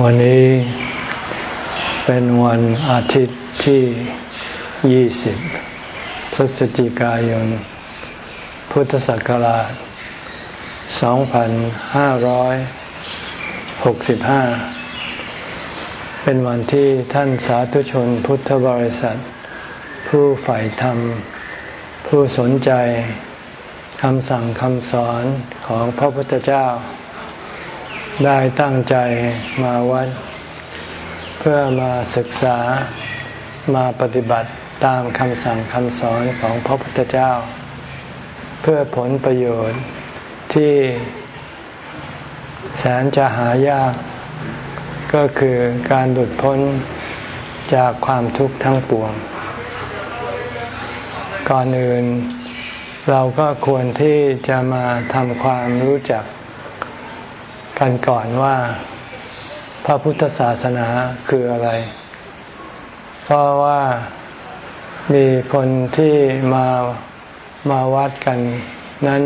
วันนี้เป็นวันอาทิตย์ที่ 20 พฤศจิกายน พุทธศักราช 2565 เป็นวันที่ท่านสาธุชนพุทธบริษัท ผู้ใฝ่ธรรม ผู้สนใจคำสั่งคำสอนของพระพุทธเจ้า ได้ตั้งใจมาวัด เพื่อมาศึกษามาปฏิบัติตามคำสั่งคำสอนของพระพุทธเจ้า เพื่อผลประโยชน์ที่แสนจะหายาก ก็คือการหลุดพ้นจากความทุกข์ทั้งปวง ก่อนอื่น เราก็ควรที่จะมาทำความรู้จัก กันก่อนว่า พระพุทธศาสนาคืออะไร เพราะว่ามีคนที่มามาวัดกันนั้น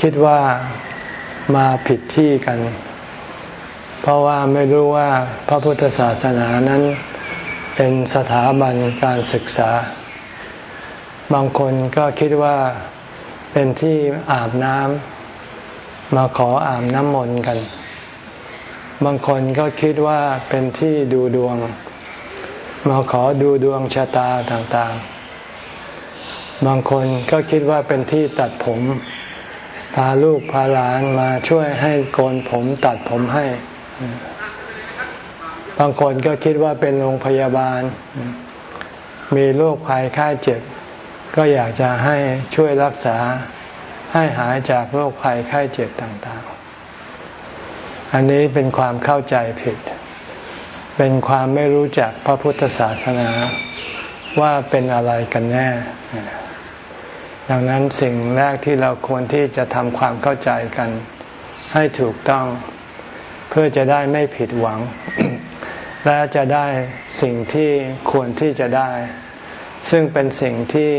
คิดว่ามาผิดที่กัน เพราะว่าไม่รู้ว่าพระพุทธศาสนานั้นเป็นสถาบันการศึกษา บางคนก็คิดว่าเป็นที่อาบน้ำ มาขออาบน้ำมนต์กัน บางคนก็คิดว่าเป็นที่ดูดวง มาขอดูดวงชะตาต่างๆ บางคนก็คิดว่าเป็นที่ตัดผม พาลูกพาหลานมาช่วยให้โกนผมตัดผมให้ บางคนก็คิดว่าเป็นโรงพยาบาล มีโรคภัยไข้เจ็บ ก็อยากจะให้ช่วยรักษา ให้หายจากโรคภัยไข้เจ็บต่างๆ อันนี้เป็นความเข้าใจผิด เป็นความไม่รู้จักพระพุทธศาสนาว่าเป็นอะไรกันแน่ ดังนั้นสิ่งแรกที่เราควรที่จะทำความเข้าใจกัน ให้ถูกต้องเพื่อจะได้ไม่ผิดหวัง และจะได้สิ่งที่ควรที่จะได้ ซึ่งเป็นสิ่งที่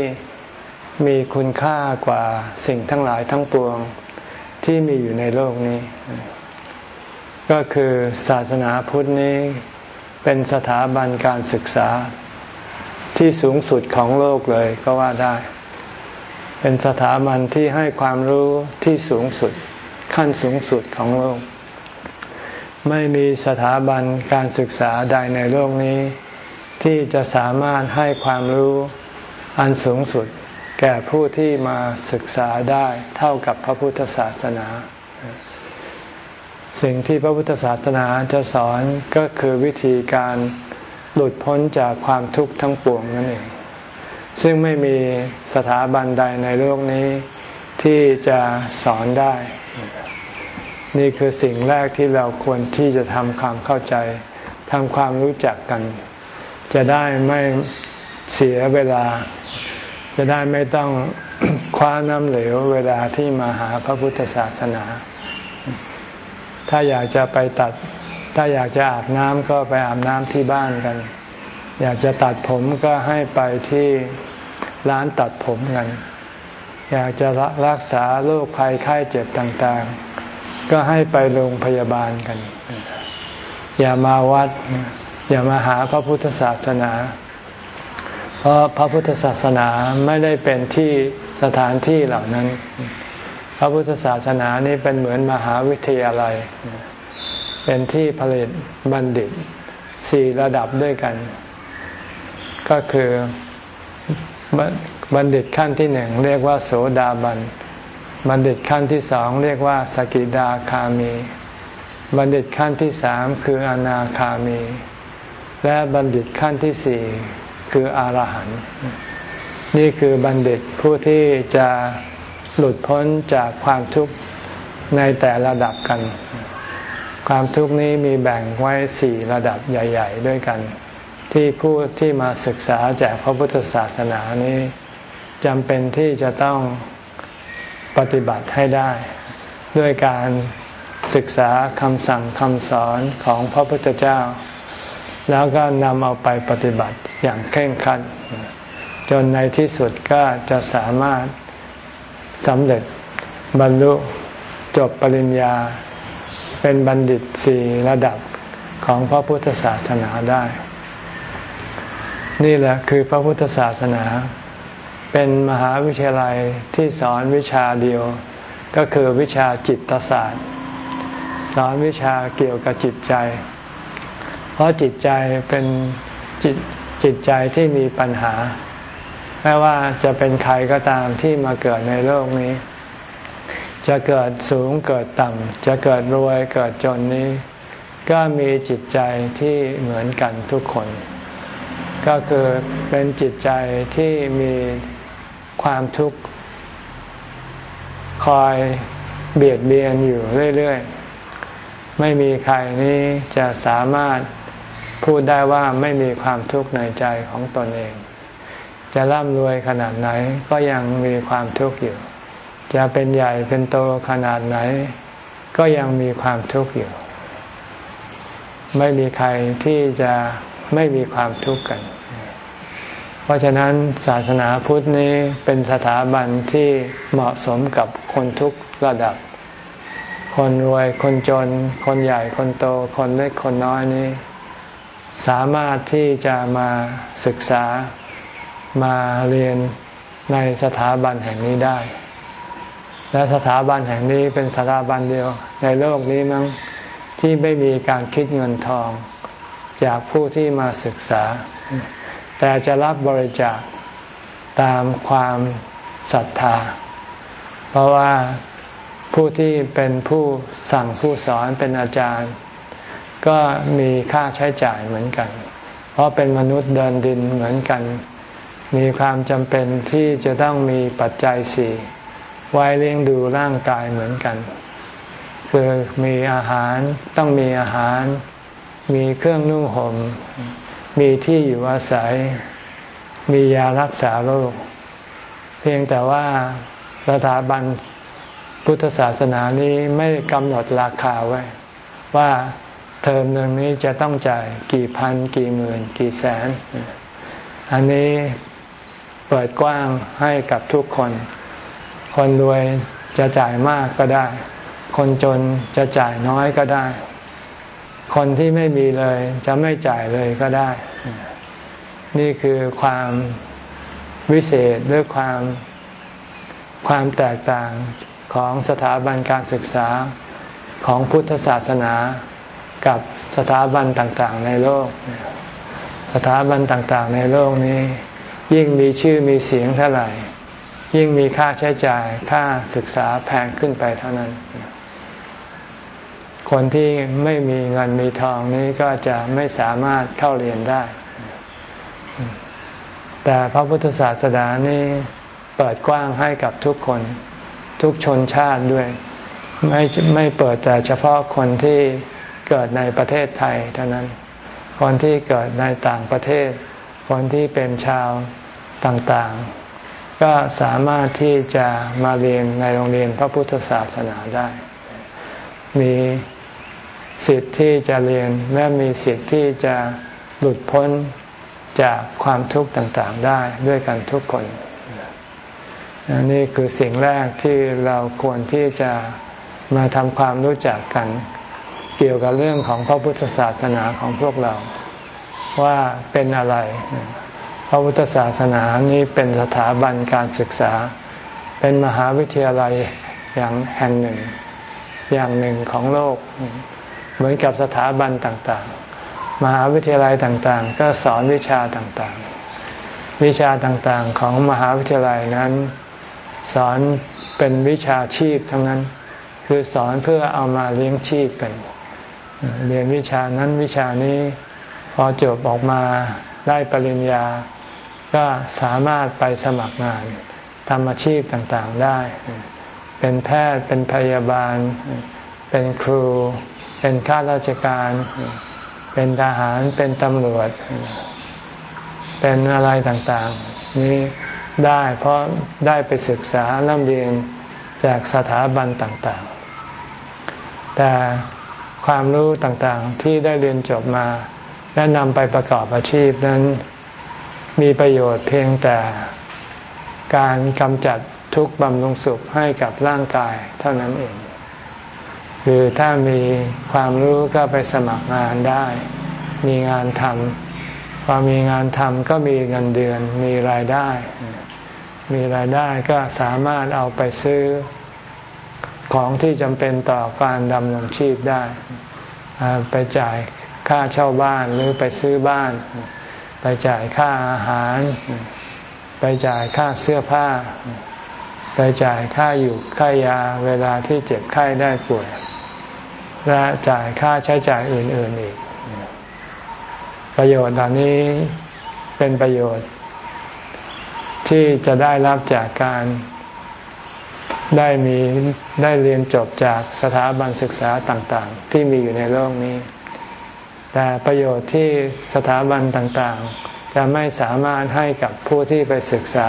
มีคุณค่ากว่าสิ่งทั้งหลายทั้งปวงที่มีอยู่ในโลกนี้ ก็คือศาสนาพุทธนี้เป็นสถาบันการศึกษาที่สูงสุดของโลกเลยก็ว่าได้ เป็นสถาบันที่ให้ความรู้ที่สูงสุดขั้นสูงสุดของโลก ไม่มีสถาบันการศึกษาใดในโลกนี้ ที่จะสามารถให้ความรู้อันสูงสุด แก่ผู้ที่มาศึกษาได้เท่ากับพระพุทธศาสนา สิ่งที่พระพุทธศาสนาจะสอนก็คือวิธีการหลุดพ้นจากความทุกข์ทั้งปวงนั่นเอง ซึ่งไม่มีสถาบันใดในโลกนี้ที่จะสอนได้ นี่คือสิ่งแรกที่เราควรที่จะทำความเข้าใจทำความรู้จักกัน จะได้ไม่เสียเวลา จะได้ไม่ต้องคว้าน้ำเหลวเวลาที่มาหาพระพุทธศาสนา ถ้าอยากจะไปตัด ถ้าอยากจะอาบน้ำก็ไปอาบน้ำที่บ้านกัน อยากจะตัดผมก็ให้ไปที่ร้านตัดผมกัน อยากจะรักษาโรคภัยไข้เจ็บต่างๆ ก็ให้ไปโรงพยาบาลกัน อย่ามาวัด อย่ามาหาพระพุทธศาสนา ราะพระพุทธศาสนาไม่ได้เป็นที่สถานที่เหล่านั้น พระพุทธศาสนานี้เป็นเหมือนมหาวิทยาลัย เป็นที่ผลิตบัณฑิตสี่ระดับด้วยกัน ก็คือบัณฑิตขั้นที่หนึ่งเรียกว่าโสดาบัน บัณฑิตขั้นที่สองเรียกว่าสกิดาคามี บัณฑิตขั้นที่สามคืออนาคามี และบัณฑิตขั้นที่สี่ คืออรหันต์นี่คือบัณฑิตผู้ที่จะหลุดพ้นจากความทุกข์ในแต่ระดับกัน ความทุกข์นี้มีแบ่งไว้สี่ระดับใหญ่ ๆ ด้วยกัน ที่ผู้ที่มาศึกษาจากพระพุทธศาสนานี้จำเป็นที่จะต้องปฏิบัติให้ได้ ด้วยการศึกษาคำสั่งคำสอนของพระพุทธเจ้า แล้วก็นำเอาไปปฏิบัติอย่างเคร่งครัดจนในที่สุดก็จะสามารถสำเร็จบรรลุจบปริญญา เป็นบัณฑิตสี่ระดับของพระพุทธศาสนาได้ นี่แหละคือพระพุทธศาสนา เป็นมหาวิทยาลัยที่สอนวิชาเดียว ก็คือวิชาจิตศาสตร์ สอนวิชาเกี่ยวกับจิตใจ เพราะจิตใจเป็นจิตจิตใจที่มีปัญหาแม้ว่าจะเป็นใครก็ตามที่มาเกิดในโลกนี้ จะเกิดสูงเกิดต่ำจะเกิดรวยเกิดจนนี้ ก็มีจิตใจที่เหมือนกันทุกคน ก็คือเป็นจิตใจที่มีความทุกข์คอยเบียดเบียนอยู่เรื่อย ๆ ไม่มีใครนี้จะสามารถ พูดได้ว่าไม่มีความทุกข์ในใจของตนเอง จะร่ำรวยขนาดไหนก็ยังมีความทุกข์อยู่ จะเป็นใหญ่เป็นโตขนาดไหน ก็ยังมีความทุกข์อยู่ ไม่มีใครที่จะไม่มีความทุกข์กัน เพราะฉะนั้นศาสนาพุทธนี้เป็นสถาบันที่เหมาะสมกับคนทุกระดับ คนรวยคนจน คนใหญ่คนโต คนเล็กคนน้อยนี้ สามารถที่จะมาศึกษามาเรียนในสถาบันแห่งนี้ได้ และสถาบันแห่งนี้เป็นสถาบันเดียวในโลกนี้มั้งที่ไม่มีการคิดเงินทอง จากผู้ที่มาศึกษา แต่จะรับบริจาคตามความศรัทธา เพราะว่าผู้ที่เป็นผู้สั่งผู้สอนเป็นอาจารย์ ก็มีค่าใช้จ่ายเหมือนกัน เพราะเป็นมนุษย์เดินดินเหมือนกัน มีความจำเป็นที่จะต้องมีปัจจัยสี่ไว้เลี้ยงดูร่างกายเหมือนกัน คือมีอาหารต้องมีอาหาร มีเครื่องนุ่งหม่มมีที่อยู่อาศัย มียารักษาโรค เพียงแต่ว่าสถาบันพุทธศาสนานี้ไม่กำหนดราคาไว้ ว่า เทอมหนึ่งนี้จะต้องจ่ายกี่พันกี่หมื่น กี่แสน อันนี้เปิดกว้างให้กับทุกคน คนรวยจะจ่ายมากก็ได้ คนจนจะจ่ายน้อยก็ได้ คนที่ไม่มีเลยจะไม่จ่ายเลยก็ได้ นี่คือความวิเศษหรือความความแตกต่างของสถาบันการศึกษาของพุทธศาสนา กับสถาบันต่างๆ ในโลก สถาบันต่างๆ ในโลกนี้ ยิ่งมีชื่อมีเสียงเท่าไหร่ ยิ่งมีค่าใช้จ่ายค่าศึกษาแพงขึ้นไปเท่านั้น คนที่ไม่มีเงินมีทองนี้ก็จะไม่สามารถเข้าเรียนได้ แต่พระพุทธศาสนานี้เปิดกว้างให้กับทุกคน ทุกชนชาติด้วย ไม่ไม่เปิดแต่เฉพาะคนที่ เกิดในประเทศไทยเท่านั้น คนที่เกิดในต่างประเทศ คนที่เป็นชาวต่างๆ ก็สามารถที่จะมาเรียนในโรงเรียนพระพุทธศาสนาได้ มีสิทธิ์ที่จะเรียนและมีสิทธิ์ที่จะหลุดพ้นจากความทุกข์ต่างๆได้ด้วยกันทุกคนนี่คือสิ่งแรกที่เราควรที่จะมาทำความรู้จักกัน เกี่ยวกับเรื่องของพระพุทธศาสนาของพวกเรา ว่าเป็นอะไร พระพุทธศาสนานี้เป็นสถาบันการศึกษา เป็นมหาวิทยาลัยอย่างแห่งหนึ่ง อย่างหนึ่งของโลก เหมือนกับสถาบันต่างๆ มหาวิทยาลัยต่างๆ ก็สอนวิชาต่างๆ วิชาต่างๆของมหาวิทยาลัยนั้น สอนเป็นวิชาชีพทั้งนั้น คือสอนเพื่อเอามาเลี้ยงชีพกัน เรียนวิชานั้นวิชานี้พอจบออกมาได้ปริญญา ก็สามารถไปสมัครงานทำอาชีพต่างๆได้ เป็นแพทย์เป็นพยาบาล เป็นครู เป็นข้าราชการ เป็นทหารเป็นตำรวจ เป็นอะไรต่างๆ นี้ได้เพราะได้ไปศึกษาเริ่มเรียนจากสถาบันต่างๆ แต่ ความรู้ต่างๆ ที่ได้เรียนจบมา และนำไปประกอบอาชีพนั้น มีประโยชน์เพียงแต่การกำจัดทุกข์บำรุงสุขให้กับร่างกายเท่านั้นเองคือถ้ามีความรู้ก็ไปสมัครงานได้ มีงานทำพอมีงานทำก็มีเงินเดือน มีรายได้ มีรายได้ก็สามารถเอาไปซื้อ ของที่จำเป็นต่อการดำรงชีพได้ ไปจ่ายค่าเช่าบ้านหรือไปซื้อบ้าน ไปจ่ายค่าอาหาร ไปจ่ายค่าเสื้อผ้า ไปจ่ายค่าอยู่ค่ายาเวลาที่เจ็บไข้ได้ป่วย และจ่ายค่าใช้จ่ายอื่น ๆอีก ประโยชน์เหล่านี้เป็นประโยชน์ที่จะได้รับจากการ ได้มีได้เรียนจบจากสถาบันศึกษาต่างๆ ที่มีอยู่ในโลกนี้ แต่ประโยชน์ที่สถาบันต่างๆ จะไม่สามารถให้กับผู้ที่ไปศึกษา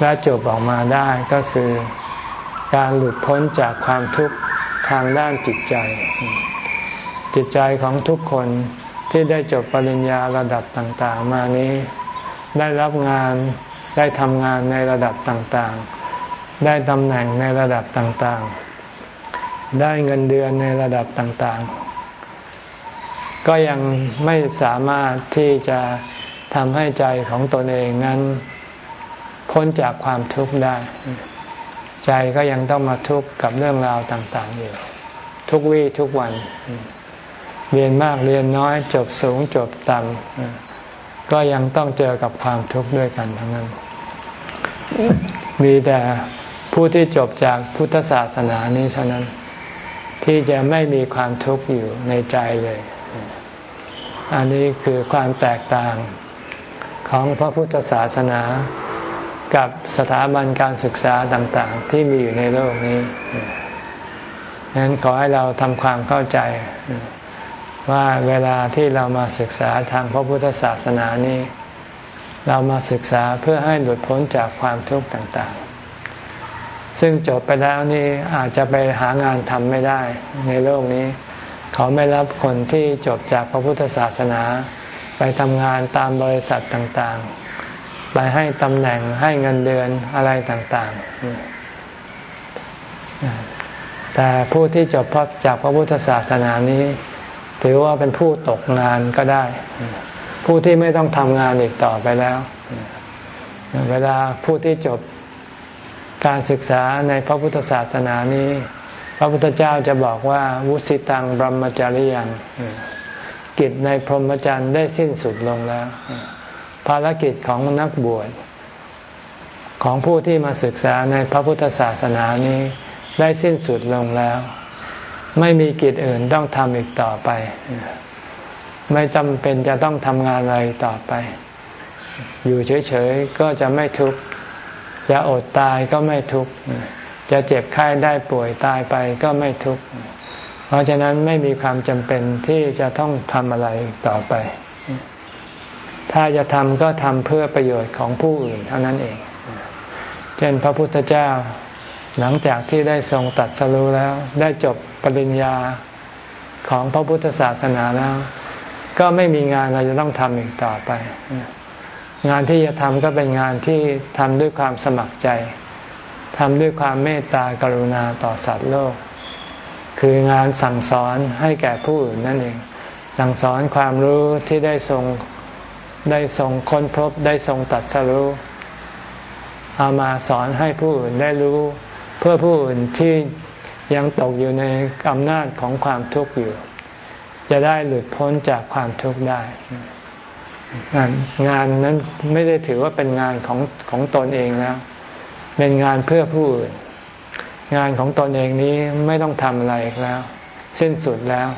และจบออกมาได้ก็คือ การหลุดพ้นจากความทุกข์ทางด้านจิตใจ จิตใจของทุกคนที่ได้จบปริญญาระดับต่างๆ มานี้ ได้รับงานได้ทำงานในระดับต่างๆ ได้ตำแหน่งในระดับต่างๆ ได้เงินเดือนในระดับต่างๆ ก็ยังไม่สามารถที่จะทำให้ใจของตนเองนั้น พ้นจากความทุกข์ได้ ใจก็ยังต้องมาทุกข์กับเรื่องราวต่างๆอยู่ทุกวี่ทุกวัน เรียนมากเรียนน้อย จบสูงจบต่ำก็ยังต้องเจอกับความทุกข์ด้วยกันทั้งนั้น มีแต่ ผู้ที่จบจากพุทธศาสนานี้เท่านั้น ที่จะไม่มีความทุกข์อยู่ในใจเลย อันนี้คือความแตกต่างของพระพุทธศาสนากับสถาบันการศึกษาต่างๆ ที่มีอยู่ในโลกนี้ฉะนั้นขอให้เราทำความเข้าใจว่าเวลาที่เรามาศึกษาทางพระพุทธศาสนานี้ เรามาศึกษาเพื่อให้หลุดพ้นจากความทุกข์ต่างๆ ซึ่งจบไปแล้วนี่อาจจะไปหางานทำไม่ได้ในโลกนี้ เขาไม่รับคนที่จบจากพระพุทธศาสนา ไปทำงานตามบริษัทต่างๆ ไปให้ตำแหน่งให้เงินเดือนอะไรต่างๆ แต่ผู้ที่จบจากพระพุทธศาสนานี้ ถือว่าเป็นผู้ตกงานก็ได้ ผู้ที่ไม่ต้องทำงานอีกต่อไปแล้ว เวลาผู้ที่จบ การศึกษาในพระพุทธศาสนานี้ พระพุทธเจ้าจะบอกว่าวุสิตังบรมจริยังกิจในพรหมจรรย์ได้สิ้นสุดลงแล้ว ภารกิจของนักบวชของผู้ที่มาศึกษาในพระพุทธศาสนานี้ได้สิ้นสุดลงแล้ว ไม่มีกิจอื่นต้องทำอีกต่อไป ไม่จำเป็นจะต้องทำงานอะไรต่อไป อยู่เฉยๆก็จะไม่ทุกข์ จะอดตายก็ไม่ทุกข์ จะเจ็บไข้ได้ป่วยตายไปก็ไม่ทุกข์ เพราะฉะนั้นไม่มีความจำเป็นที่จะต้องทำอะไรต่อไป ถ้าจะทำก็ทำเพื่อประโยชน์ของผู้อื่นเท่านั้นเอง เช่นพระพุทธเจ้าหลังจากที่ได้ทรงตัดสรู้แล้ว ได้จบปริญญาของพระพุทธศาสนาแล้ว ก็ไม่มีงานอะไรจะต้องทำอีกต่อไป งานที่จะทำก็เป็นงานที่ทำด้วยความสมัครใจทำด้วยความเมตตากรุณาต่อสัตว์โลก คืองานสั่งสอนให้แก่ผู้อื่นนั่นเอง สั่งสอนความรู้ที่ได้ทรงได้ทรงค้นพบได้ทรงตัดสรู้เอามาสอนให้ผู้อื่นได้รู้ เพื่อผู้อื่นที่ยังตกอยู่ในอำนาจของความทุกข์อยู่ จะได้หลุดพ้นจากความทุกข์ได้ งานนนั้นไม่ได้ถือว่าเป็นงานของของตนเองแล้ว เป็นงานเพื่อผู้อื่น งานของตนเองนี้ไม่ต้องทำอะไรแล้ว สิ้นสุดแล้ว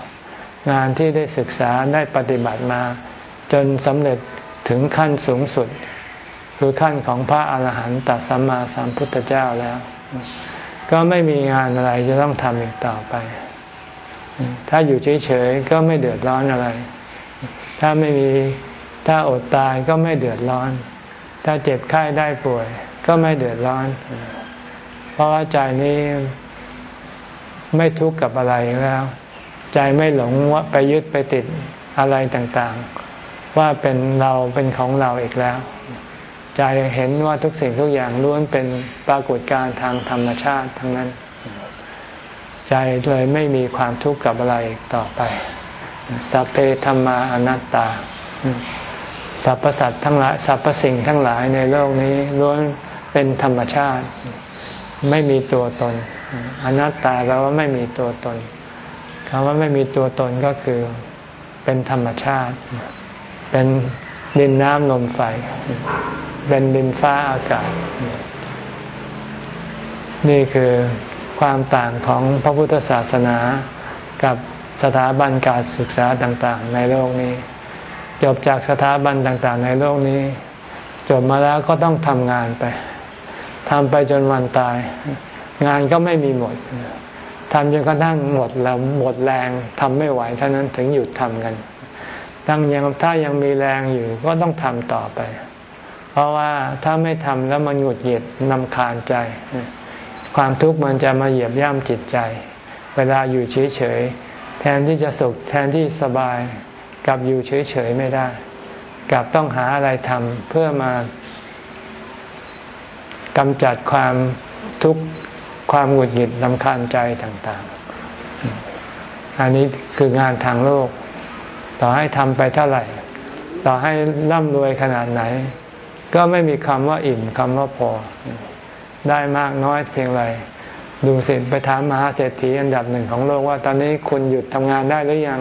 งานที่ได้ศึกษาได้ปฏิบัติมา จนสำเร็จถึงขั้นสูงสุด คือขั้นของพระอาหารหันตสัมมาสัมพุทธเจ้าแล้ว ก็ไม่มีงานอะไรจะต้องทำอีกต่อไป ถ้าอยู่เฉยๆก็ไม่เดือดร้อนอะไร ถ้าไม่มี ถ้าอดตายก็ไม่เดือดร้อน ถ้าเจ็บไข้ได้ป่วย ก็ไม่เดือดร้อน เพราะว่าใจนี้ไม่ทุกข์กับอะไรแล้ว ใจไม่หลงว่าไปยึดไปติดอะไรต่างๆ ว่าเป็นเราเป็นของเราอีกแล้ว ใจเห็นว่าทุกสิ่งทุกอย่างล้วนเป็นปรากฏการณ์ทางธรรมชาติทั้งนั้น ใจเลยไม่มีความทุกข์กับอะไรต่อไป สัพเพธรรมาอนัตตา สรรพสัตว์ทั้งหลายสรรพสิ่งทั้งหลายในโลกนี้ล้วนเป็นธรรมชาติ ไม่มีตัวตน อนัตตาแปลว่าไม่มีตัวตนคำว่าไม่มีตัวตนก็คือเป็นธรรมชาติ เป็นดินน้ำลมไฟ เป็นดินฟ้าอากาศ นี่คือความต่างของพระพุทธศาสนากับสถาบันการศึกษาต่าง ๆ ในโลกนี้ จบจากสถาบันต่างๆ ในโลกนี้ จบมาแล้วก็ต้องทำงานไปทำไปจนวันตาย งานก็ไม่มีหมดทำจนกระทั่งหมดแล้วหมดแรงทำไม่ไหวเท่านั้นถึงหยุดทำกันตั้งยังถ้ายังมีแรงอยู่ก็ต้องทำต่อไป เพราะว่าถ้าไม่ทำแล้วมันหงุดหงิดนำคาญใจ ความทุกข์มันจะมาเหยียบย่ำจิตใจ เวลาอยู่เฉยๆแทนที่จะสุขแทนที่สบาย กับอยู่เฉยๆไม่ได้กับต้องหาอะไรทำเพื่อมากำจัดความทุกข์ความหงุดหงิดลำคาญใจต่างๆ อันนี้คืองานทางโลก ต่อให้ทำไปเท่าไหร่ ต่อให้ร่ำรวยขนาดไหน ก็ไม่มีคำว่าอิ่มคำว่าพอ ได้มากน้อยเพียงไรดูสิไปถามมหาเศรษฐีอันดับหนึ่งของโลกว่า ตอนนี้คุณหยุดทำงานได้หรือยัง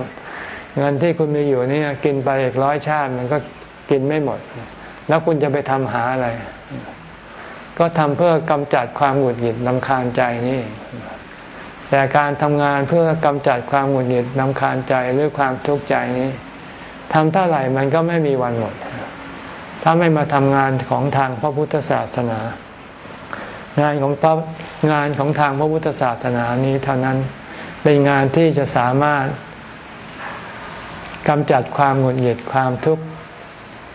เงินที่คุณมีอยู่นี่กินไปอีกร้อยชาติมันก็กินไม่หมด แล้วคุณจะไปทำหาอะไร ก็ทำเพื่อกำจัดความหงุดหงิดลำคาญใจนี่ แต่การทำงานเพื่อกำจัดความหงุดหงิดลำคาญใจหรือความทุกข์ใจนี้ทำเท่าไหร่มันก็ไม่มีวันหมด ถ้าไม่มาทำงานของทางพระพุทธศาสนา งานของพระงานของทางพระพุทธศาสนานี้เท่านั้นเป็นงานที่จะสามารถ กำจัดความหงุดหงิดความทุกข์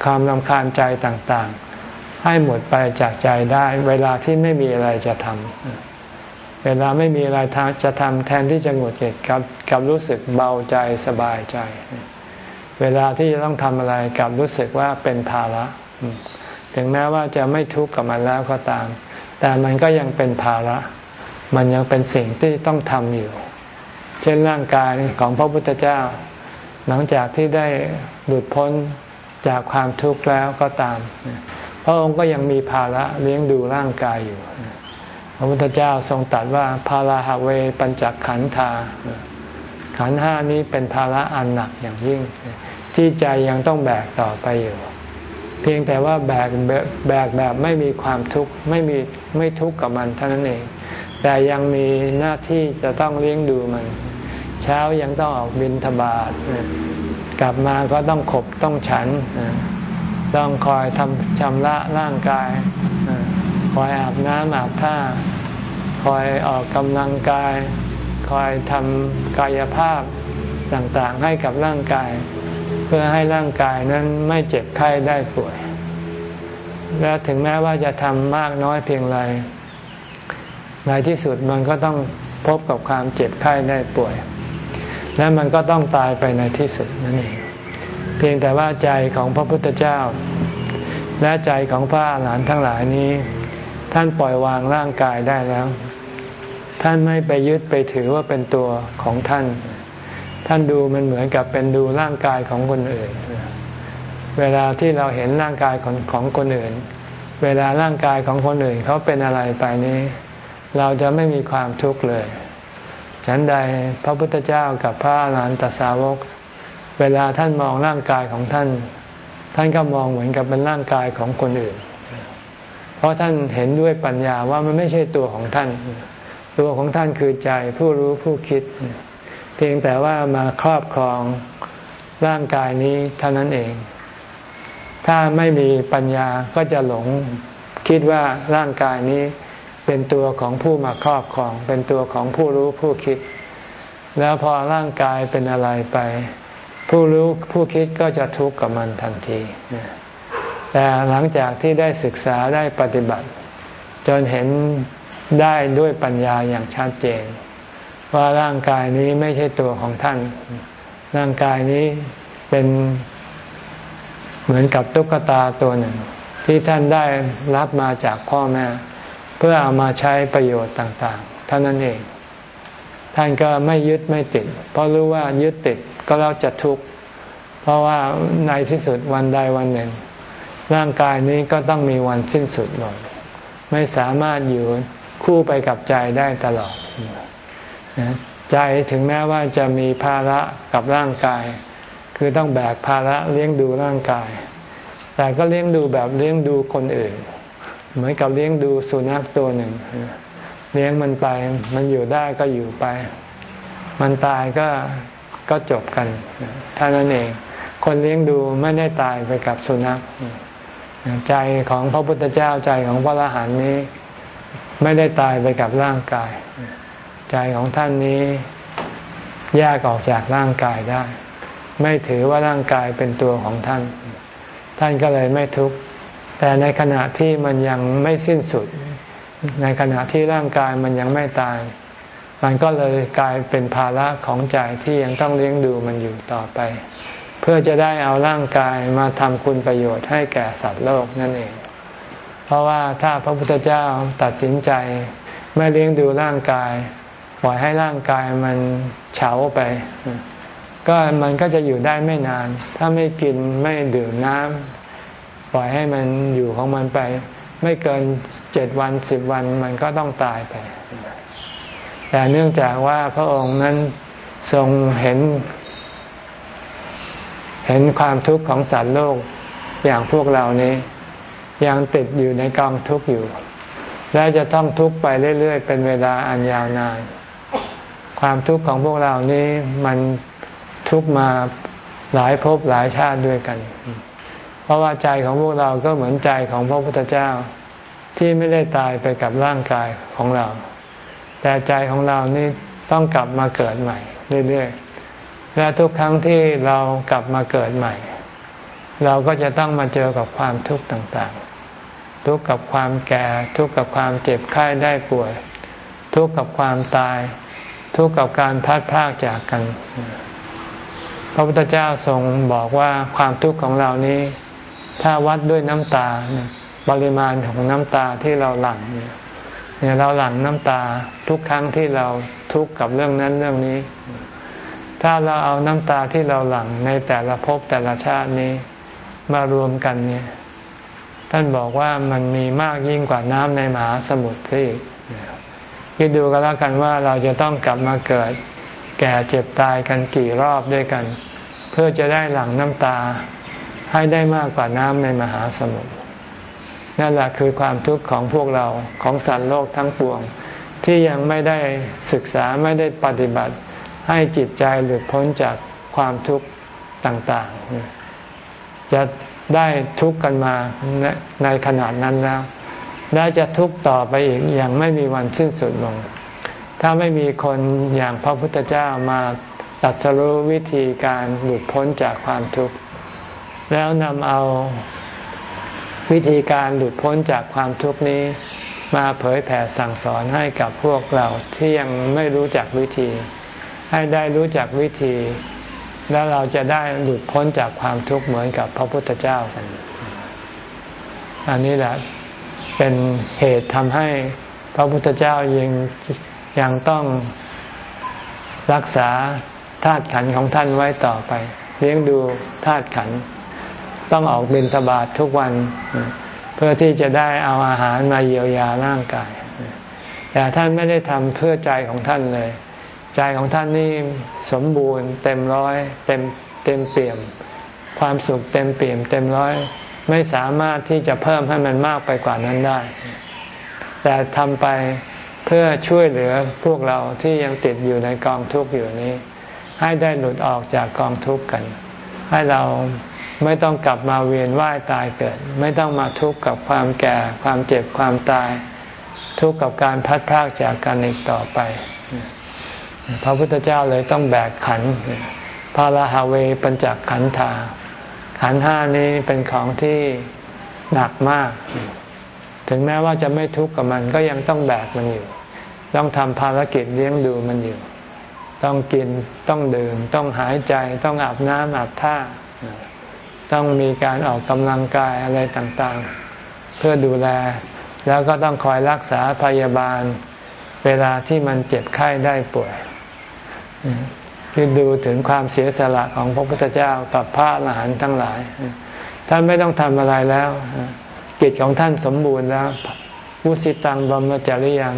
ความลำคาญใจต่างๆ ให้หมดไปจากใจได้เวลาที่ไม่มีอะไรจะทำเวลาไม่มีอะไรจะทำแทนที่จะหงุดหงิดกับกับรู้สึกเบาใจสบายใจ เวลาที่จะต้องทำอะไรกับรู้สึกว่าเป็นภาระถึงแม้ว่าจะไม่ทุกข์กับมันแล้วก็ตาม แต่มันก็ยังเป็นภาระ มันยังเป็นสิ่งที่ต้องทำอยู่ เช่นร่างกายของพระพุทธเจ้า หลังจากที่ได้หลุดพ้นจากความทุกข์แล้วก็ตาม พระองค์ก็ยังมีภาระเลี้ยงดูร่างกายอยู่ พระพุทธเจ้าทรงตรัสว่าภาราหเวปัญจขันธา ขันห้านี้เป็นภาระอันหนักอย่างยิ่ง ที่ใจยังต้องแบกต่อไปอยู่ เพียงแต่ว่าแบกแบกแบบไม่มีความทุกข์ไม่มีไม่ทุกข์กับมันเท่านั้นเอง แต่ยังมีหน้าที่จะต้องเลี้ยงดูมัน ช้ายังต้องออกบินทบาทกลับมาก็ต้องขบต้องฉัน ต้องคอยทำชำระร่างกาย คอยอาบน้ำอาบท่า คอยออกกำลังกาย คอยทำกายภาพต่างๆ ให้กับร่างกาย เพื่อให้ร่างกายนั้นไม่เจ็บไข้ได้ป่วย และถึงแม้ว่าจะทำมากน้อยเพียงไรในที่สุดมันก็ต้องพบกับความเจ็บไข้ได้ป่วย และมันก็ต้องตายไปในที่สุดนั่นเอง เพียงแต่ว่าใจของพระพุทธเจ้า และใจของพระอาหารหันทั้งหลายนี้ ท่านปล่อยวางร่างกายได้แล้ว ท่านไม่ไปยึดไปถือว่าเป็นตัวของท่าน ท่านดูมันเหมือนกับเป็นดูร่างกายของคนอื่น เวลาที่เราเห็นร่างกายของของคนอื่น เวลาร่างกายของคนอื่นเขาเป็นอะไรไปนี้ เราจะไม่มีความทุกข์เลย ฉันใดพระพุทธเจ้ากับพระอรหันตสาวก เวลาท่านมองร่างกายของท่าน ท่านก็มองเหมือนกับเป็นร่างกายของคนอื่น เพราะท่านเห็นด้วยปัญญาว่ามันไม่ใช่ตัวของท่าน ตัวของท่านคือใจผู้รู้ผู้คิด เพียงแต่ว่ามาครอบครองร่างกายนี้เท่านั้นเอง ถ้าไม่มีปัญญาก็จะหลงคิดว่าร่างกายนี้ เป็นตัวของผู้มาครอบครอง เป็นตัวของผู้รู้ผู้คิด แล้วพอร่างกายเป็นอะไรไป ผู้รู้ผู้คิดก็จะทุกข์กับมันทันที แต่หลังจากที่ได้ศึกษาได้ปฏิบัติ จนเห็นได้ด้วยปัญญาอย่างชัดเจน ว่าร่างกายนี้ไม่ใช่ตัวของท่าน ร่างกายนี้เป็นเหมือนกับตุ๊กตาตัวหนึ่ง ที่ท่านได้รับมาจากพ่อแม่ เพื่อเอามาใช้ประโยชน์ต่างๆเท่านั้นเอง ท่านก็ไม่ยึดไม่ติด เพราะรู้ว่ายึดติดก็แล้วจะทุกข์เพราะว่าในที่สุดวันใดวันหนึ่ง ร่างกายนี้ก็ต้องมีวันสิ้นสุดลง ไม่สามารถอยู่คู่ไปกับใจได้ตลอดใจถึงแม้ว่าจะมีภาระกับร่างกาย คือต้องแบกภาระเลี้ยงดูร่างกาย แต่ก็เลี้ยงดูแบบเลี้ยงดูคนอื่น เหมือนกับเลี้ยงดูสุนัขตัวหนึ่ง เลี้ยงมันไป มันอยู่ได้ก็อยู่ไป มันตายก็ก็จบกันท่านั้นเอง คนเลี้ยงดูไม่ได้ตายไปกับสุนัข ใจของพระพุทธเจ้าใจของพระอรหันต์นี้ ไม่ได้ตายไปกับร่างกาย ใจของท่านนี้แยกออกจากร่างกายได้ ไม่ถือว่าร่างกายเป็นตัวของท่าน ท่านก็เลยไม่ทุกข์ แต่ในขณะที่มันยังไม่สิ้นสุด ในขณะที่ร่างกายมันยังไม่ตาย มันก็เลยกลายเป็นภาระของใจที่ยังต้องเลี้ยงดูมันอยู่ต่อไป เพื่อจะได้เอาร่างกายมาทำคุณประโยชน์ให้แก่สัตว์โลกนั่นเอง เพราะว่าถ้าพระพุทธเจ้าตัดสินใจไม่เลี้ยงดูร่างกาย ปล่อยให้ร่างกายมันเฉาไป ก็มันก็จะอยู่ได้ไม่นาน ถ้าไม่กินไม่ดื่มน้ำ ปล่อยให้มันอยู่ของมันไป ไม่เกินเจ็ดวันสิบวันมันก็ต้องตายไป แต่เนื่องจากว่าพระองค์นั้นทรงเห็น เห็นความทุกข์ของสัตว์โลกอย่างพวกเรานี้ ยังติดอยู่ในกองทุกข์อยู่ และจะต้องทุกข์ไปเรื่อยๆ เป็นเวลาอันยาวนาน ความทุกข์ของพวกเรานี้มันทุกมาหลายภพหลายชาติด้วยกัน ราะว่าใจของพวกเราก็เหมือนใจของพระพุทธเจ้า ที่ไม่ได้ตายไปกับร่างกายของเรา แต่ใจของเรานี่ต้องกลับมาเกิดใหม่เรื่อยๆ และทุกครั้งที่เรากลับมาเกิดใหม่ เราก็จะต้องมาเจอกับความทุกข์ต่างๆ ทุกข์กับความแก่ ทุกข์กับความเจ็บไข้ได้ป่วย ทุกข์กับความตาย ทุกข์กับการพัดพลากจากกัน พระพุทธเจ้าทรงบอกว่าความทุกข์ของเรานี้ ถ้าวัดด้วยน้ำตาปริมาณของน้ำตาที่เราหลั่งเนี่ยเราหลั่งน้ำตาทุกครั้งที่เราทุกข์กับเรื่องนั้นเรื่องนี้ ถ้าเราเอาน้ำตาที่เราหลั่งในแต่ละภพแต่ละชาตินี้มารวมกันเนี่ยท่านบอกว่ามันมีมากยิ่งกว่าน้ำในมหาสมุทรซะอีกคิดดูกันแล้วกันว่าเราจะต้องกลับมาเกิด แก่เจ็บตายกันกี่รอบด้วยกัน เพื่อจะได้หลั่งน้ำตา ให้ได้มากกว่าน้ำในมหาสมุทรนั่นแหละคือความทุกข์ของพวกเราของสัตว์โลกทั้งปวง ที่ยังไม่ได้ศึกษาไม่ได้ปฏิบัติ ให้จิตใจหลุดพ้นจากความทุกข์ต่างๆ จะได้ทุกข์กันมาในขนาดนั้นแล้วและจะทุกข์ต่อไปอีกอย่างไม่มีวันสิ้นสุดลง ถ้าไม่มีคนอย่างพระพุทธเจ้ามาตัดสรู้วิธีการหลุดพ้นจากความทุกข์ แล้วนำเอาวิธีการหลุดพ้นจากความทุกข์นี้ มาเผยแผ่สั่งสอนให้กับพวกเราที่ยังไม่รู้จักวิธี ให้ได้รู้จักวิธี แล้วเราจะได้หลุดพ้นจากความทุกข์เหมือนกับพระพุทธเจ้ากัน อันนี้แหละเป็นเหตุทำให้พระพุทธเจ้ายังยังต้องรักษาธาตุขันของท่านไว้ต่อไป เลี้ยงดูธาตุขัน ต้องออกบิณฑบาททุกวัน เพื่อที่จะได้เอาอาหารมาเยียวยาร่างกาย แต่ท่านไม่ได้ทำเพื่อใจของท่านเลย ใจของท่านนี่สมบูรณ์ เต็มร้อย เต็มเต็มเปี่ยม ความสุขเต็มเปี่ยม เต็มร้อยไม่สามารถที่จะเพิ่มให้มันมากไปกว่านั้นได้ แต่ทำไปเพื่อช่วยเหลือพวกเราที่ยังติดอยู่ในกองทุกข์อยู่นี้ ให้ได้หลุดออกจากกองทุกข์กัน ให้เรา ไม่ต้องกลับมาเวียนว่ายตายเกิด ไม่ต้องมาทุกข์กับความแก่ ความเจ็บความตาย ทุกข์กับการพัดพากจากกันอีกต่อไป พระพุทธเจ้าเลยต้องแบกขันพาราฮาเวปัญจขันธาขันห้านี้เป็นของที่หนักมาก ถึงแม้ว่าจะไม่ทุกข์กับมันก็ยังต้องแบกมันอยู่ ต้องทำภารกิจเลี้ยงดูมันอยู่ ต้องกินต้องดื่ม ต้องหายใจ ต้องอาบน้ำอาบท่า ต้องมีการออกกำลังกายอะไรต่างๆ เพื่อดูแล แล้วก็ต้องคอยรักษาพยาบาล เวลาที่มันเจ็บไข้ได้ป่วยคือดูถึงความเสียสละของพระพุทธเจ้ากับพระอรหันต์ทั้งหลาย ท่านไม่ต้องทำอะไรแล้ว กิจของท่านสมบูรณ์แล้วมุสิตังบรมจริยัง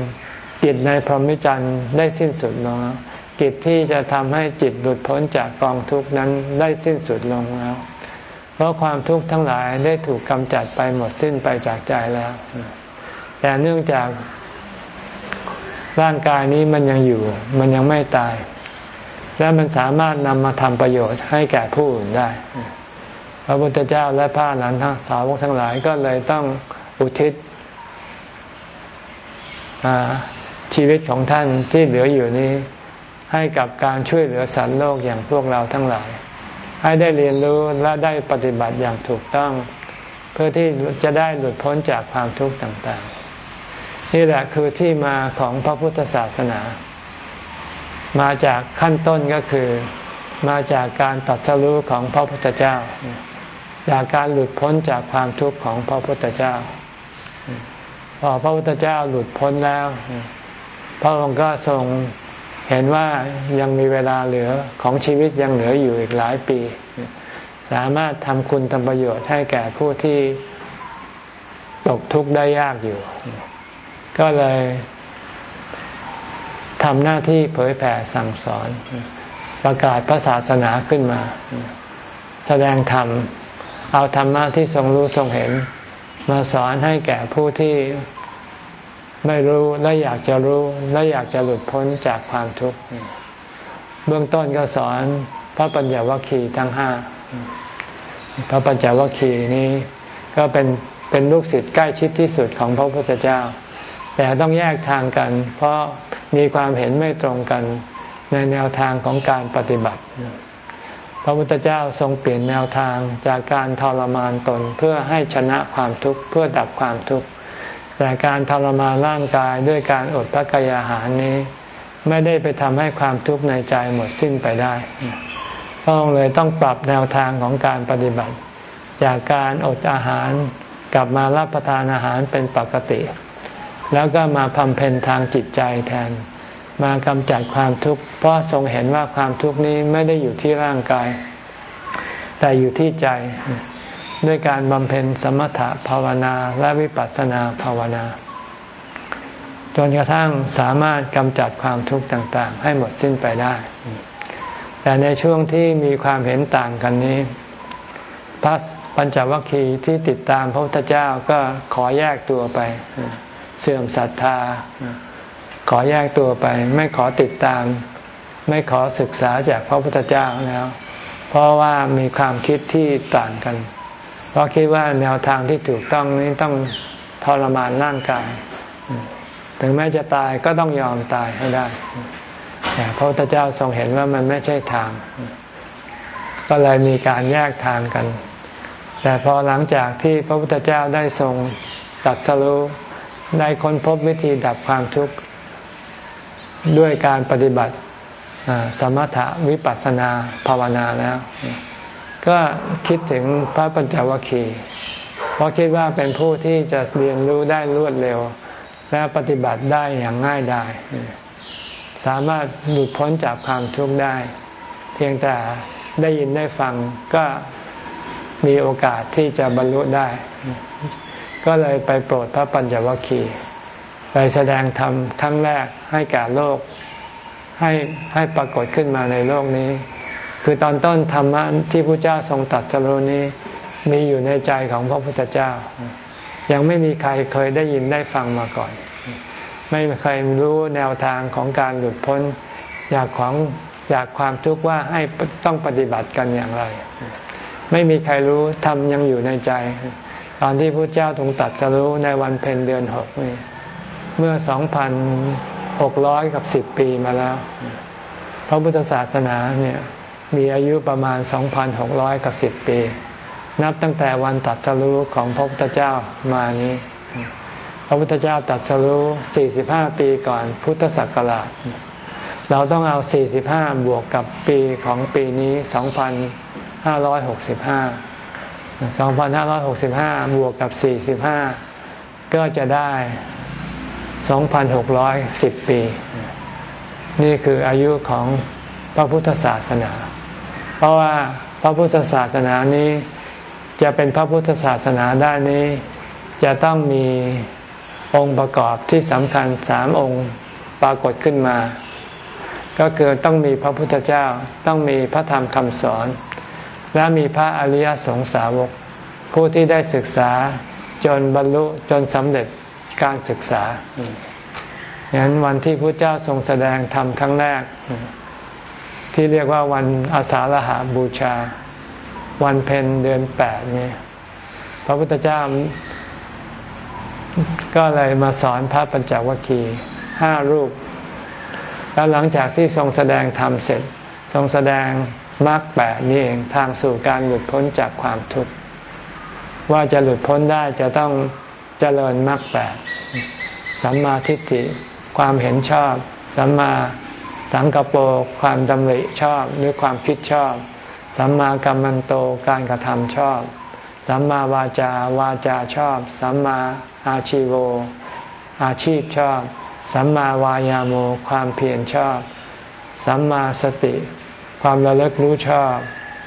กิจในพรหมิจรรย์ได้สิ้นสุดลงแล้วกิจที่จะทำให้จิตหลุดพ้นจากกองทุกข์นั้นได้สิ้นสุดลงแล้ว เพราะความทุกข์ทั้งหลายได้ถูกกำจัดไปหมดสิ้นไปจากใจแล้ว แต่เนื่องจากร่างกายนี้มันยังอยู่ มันยังไม่ตาย และมันสามารถนำมาทำประโยชน์ให้แก่ผู้อื่นได้ พระพุทธเจ้าและพระหลานันทสาวกทั้งหลายก็เลยต้องอุทิศชีวิตของท่านที่เหลืออยู่นี้ ให้กับการช่วยเหลือสัตว์โลกอย่างพวกเราทั้งหลาย ให้ได้เรียนรู้และได้ปฏิบัติอย่างถูกต้อง เพื่อที่จะได้หลุดพ้นจากความทุกข์ต่างๆ นี่แหละคือที่มาของพระพุทธศาสนา มาจากขั้นต้นก็คือ มาจากการตัดสรู้ของพระพุทธเจ้า จากการหลุดพ้นจากความทุกข์ของพระพุทธเจ้า พอพระพุทธเจ้าหลุดพ้นแล้ว พระองค์ก็ทรง เห็นว่ายังมีเวลาเหลือของชีวิตยังเหลืออยู่อีกหลายปี สามารถทำคุณทำประโยชน์ให้แก่ผู้ที่ตกทุกข์ได้ยากอยู่ ก็เลยทำหน้าที่เผยแผ่สั่งสอน ประกาศพระศาสนาขึ้นมา แสดงธรรม เอาธรรมะที่ทรงรู้ทรงเห็น มาสอนให้แก่ผู้ที่ ไม่รู้และอยากจะรู้และอยากจะหลุดพ้นจากความทุกข์ เบื้องต้นก็สอนพระปัญญวัคคีย์ทั้งห้า พระปัญจวัคคีย์นี้ก็เป็นเป็นลูกศิษย์ใกล้ชิดที่สุดของพระพุทธเจ้า แต่ต้องแยกทางกัน เพราะมีความเห็นไม่ตรงกันในแนวทางของการปฏิบัติ พระพุทธเจ้าทรงเปลี่ยนแนวทางจากการทรมานตนเพื่อให้ชนะความทุกข์เพื่อดับความทุกข์ แต่การทรมานร่างกายด้วยการอดพระกายอาหารนี้ ไม่ได้ไปทำให้ความทุกข์ในใจหมดสิ้นไปได้พระองค์เลยต้องปรับแนวทางของการปฏิบัติ จากการอดอาหารกลับมารับประทานอาหารเป็นปกติ แล้วก็มาพำเพ็ญทางจิตใจแทน มากำจัดความทุกข์ เพราะทรงเห็นว่าความทุกข์นี้ไม่ได้อยู่ที่ร่างกาย แต่อยู่ที่ใจ ด้วยการบำเพ็ญสมถภาวนาและวิปัสสนาภาวนา จนกระทั่งสามารถกำจัดความทุกข์ต่างๆ ให้หมดสิ้นไปได้ แต่ในช่วงที่มีความเห็นต่างกันนี้ พระปัญจวัคคีย์ที่ติดตามพระพุทธเจ้าก็ขอแยกตัวไป เสื่อมศรัทธา ขอแยกตัวไป ไม่ขอติดตาม ไม่ขอศึกษาจากพระพุทธเจ้าแล้ว เพราะว่ามีความคิดที่ต่างกัน เพราะคิดว่าแนวทางที่ถูกต้องนี้ต้องทรมานร่างกาย ถึงแม้จะตายก็ต้องยอมตายให้ได้แต่พระพุทธเจ้าทรงเห็นว่ามันไม่ใช่ทาง ก็เลยมีการแยกทางกัน แต่พอหลังจากที่พระพุทธเจ้าได้ทรงตัดสรุได้ค้นพบวิธีดับความทุกข์ด้วยการปฏิบัติสมถะวิปัสสนาภาวนาแล้ว ก็คิดถึงพระปัญจวัคคีย์เพราะคิดว่าเป็นผู้ที่จะเรียนรู้ได้รวดเร็ว และปฏิบัติได้อย่างง่ายดายสามารถหลุดพ้นจากความทุกข์ได้ เพียงแต่ได้ยินได้ฟังก็มีโอกาสที่จะบรรลุได้ ก็เลยไปโปรดพระปัญจวัคคีย์ไปแสดงธรรมครั้งแรกให้แก่โลกให้ให้ปรากฏขึ้นมาในโลกนี้ คือตอนต้นธรรมะที่พระเจ้าทรงตัดสรุนี้มีอยู่ในใจของพระพุทธเจ้า ยังไม่มีใครเคยได้ยินได้ฟังมาก่อน ไม่เคยรู้แนวทางของการหลุดพ้นจากของจากความทุกข์ว่าให้ต้องปฏิบัติกันอย่างไร ไม่มีใครรู้ทำยังอยู่ในใจ ตอนที่พระเจ้าทรงตัดสรุในวันเพ็ญเดือนหกนี่เมื่อสองพันหกร้อยกับสิบปีมาแล้ว พระพุทธศาสนาเนี่ย มีอายุประมาณ 2,600กับสิบปี นับตั้งแต่วันตัดสรู้ของพระพุทธเจ้ามานี้ พระพุทธเจ้าตัดสรู้ 45 ปีก่อนพุทธศักราช เราต้องเอา 45 บวกกับปีของปีนี้ 2,565 2,565 บวกกับ 45 ก็จะได้ 2,610 ปี นี่คืออายุของพระพุทธศาสนา ราะว่าพระพุทธศาสนานี้ จะเป็นพระพุทธศาสนาได้นี้ จะต้องมีองค์ประกอบที่สำคัญสามองค์ปรากฏขึ้นมา ก็คือต้องมีพระพุทธเจ้าต้องมีพระธรรมคำสอน และมีพระอริยสงสาวก ผู้ที่ได้ศึกษาจนบรรลุจนสำเร็จการศึกษาอย่างนั้นวันที่พระเจ้าทรงแสดงธรรมครั้งแรก ที่เรียกว่าวันอาสาฬหาบูชา วันเพ็ญเดือนแปดเนี่ยพระพุทธเจ้าก็เลยมาสอนพระปัญจวัคคีย์ห้ารูป แล้วหลังจากที่ทรงแสดงธรรมเสร็จ ทรงแสดงมรรคแปดนี่เองทางสู่การหลุดพ้นจากความทุกข์ว่าจะหลุดพ้นได้จะต้องเจริญมรรคแปดสัมมาทิฏฐิความเห็นชอบ สัมมา สังกปรความดำริชอบหรือความคิดชอบ สัมมากรรมันโตการกระทำชอบ สัมมาวาจาวาจาชอบ สัมมาอาชีโว อาชีพชอบ สัมมาวายาโมความเพียรชอบ สัมมาสติ ความระลึกรู้ชอบ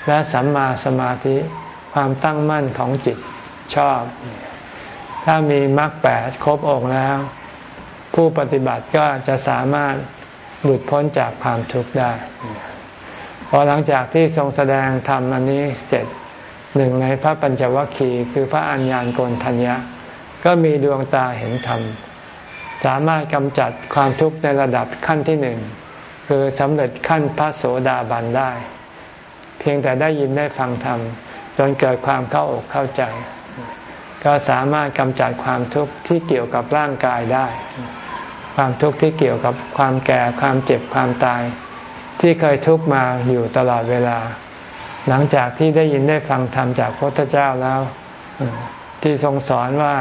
และสัมมาสมาธิ ความตั้งมั่นของจิตชอบ ถ้ามีมรรคแปดครบองค์แล้ว ผู้ปฏิบัติก็จะสามารถ หลุดพ้นจากความทุกข์ได้พอหลังจากที่ทรงแสดงธรรมอันนี้เสร็จหนึ่งในพระปัญจวัคคีย์คือพระอัญญาณโกนทัญญะ ก็มีดวงตาเห็นธรรม สามารถกำจัดความทุกข์ในระดับขั้นที่หนึ่งคือสำเร็จขั้นพระโสดาบันได้ เพียงแต่ได้ยินได้ฟังธรรมจนเกิดความเข้าอกเข้าใจ ก็สามารถกำจัดความทุกข์ที่เกี่ยวกับร่างกายได้ ความทุกข์ที่เกี่ยวกับความแก่ความเจ็บความตาย ที่เคยทุกข์มาอยู่ตลอดเวลา หลังจากที่ได้ยินได้ฟังธรรมจากพระพุทธเจ้าแล้ว ที่ทรงสอนว่า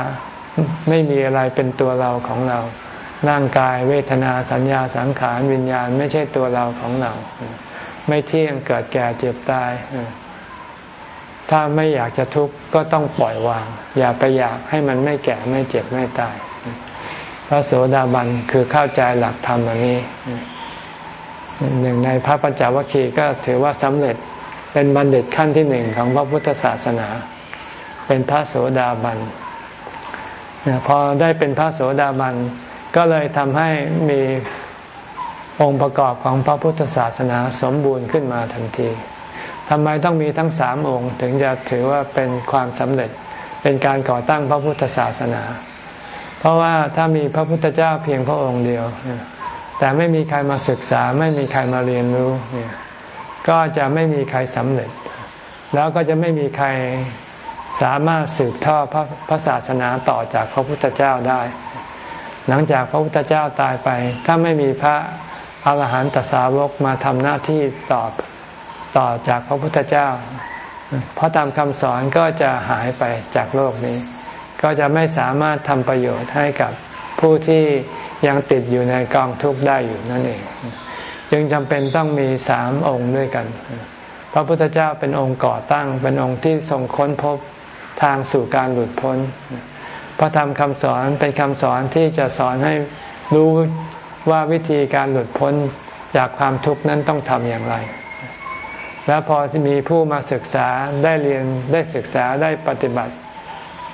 ไม่มีอะไรเป็นตัวเราของเรา ร่างกายเวทนาสัญญาสังขารวิญญาณไม่ใช่ตัวเราของเรา ไม่เที่ยงเกิดแก่เจ็บตาย ถ้าไม่อยากจะทุกข์ก็ต้องปล่อยวาง อย่าไปอยากให้มันไม่แก่ไม่เจ็บไม่ตาย พระโสดาบันคือเข้าใจหลักธรรมอันนี้หนึ่งในพระปัญจวัคคีย์ก็ถือว่าสำเร็จเป็นบัณฑิตขั้นที่หนึ่งของพระพุทธศาสนา เป็นพระโสดาบันพอได้เป็นพระโสดาบันก็เลยทำให้มีองค์ประกอบของพระพุทธศาสนาสมบูรณ์ขึ้นมาทันทีทำไมต้องมีทั้งสามองค์ ถึงจะถือว่าเป็นความสำเร็จเป็นการก่อตั้งพระพุทธศาสนา เพราะว่าถ้ามีพระพุทธเจ้าเพียงพระองค์เดียว แต่ไม่มีใครมาศึกษาไม่มีใครมาเรียนรู้เนี่ยก็จะไม่มีใครสำเร็จ แล้วก็จะไม่มีใครสามารถสืบทอดพระพระศาสนาต่อจากพระพุทธเจ้าได้ หลังจากพระพุทธเจ้าตายไป ถ้าไม่มีพระอาหารหันตสาวกมาทำหน้าที่ตอบต่อจากพระพุทธเจ้า เพราะตามคำสอนก็จะหายไปจากโลกนี้ ก็จะไม่สามารถทำประโยชน์ให้กับผู้ที่ยังติดอยู่ในกองทุกข์ได้อยู่นั่นเอง จึงจำเป็นต้องมีสามองค์ด้วยกัน พระพุทธเจ้าเป็นองค์ก่อตั้ง เป็นองค์ที่ทรงค้นพบทางสู่การหลุดพ้น พระธรรมคำสอนเป็นคำสอนที่จะสอนให้รู้ว่าวิธีการหลุดพ้นจากความทุกข์นั้นต้องทำอย่างไร แล้วพอที่มีผู้มาศึกษาได้เรียนได้ศึกษาได้ปฏิบัติ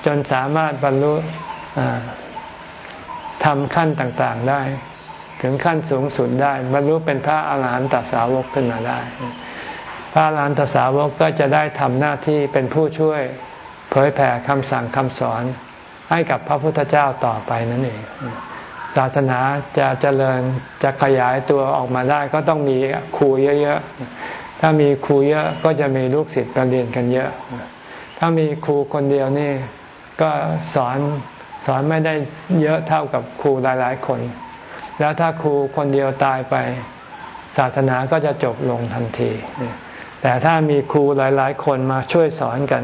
จนสามารถบรรลุทำขั้นต่างๆได้ ถึงขั้นสูงสุดได้ บรรลุเป็นพระอาหารหันตสาวกขึ้นมาได้ พระอาหารหันตสาวกก็จะได้ทำหน้าที่เป็นผู้ช่วยเผยแผ่คำสั่งคำสอนให้กับพระพุทธเจ้าต่อไปนั่นเองศาสนาจะเจริญจะขยายตัวออกมาได้ ก็ต้องมีครูเยอะๆ ถ้ามีครูเยอะก็จะมีลูกศิษย์ไปเรียนกันเยอะ ถ้ามีครูคนเดียวนี่ ก็สอนสอนไม่ได้เยอะเท่ากับครูหลาย ๆ คน แล้วถ้าครูคนเดียวตายไป ศาสนาก็จะจบลงทันที แต่ถ้ามีครูหลาย ๆ คนมาช่วยสอนกัน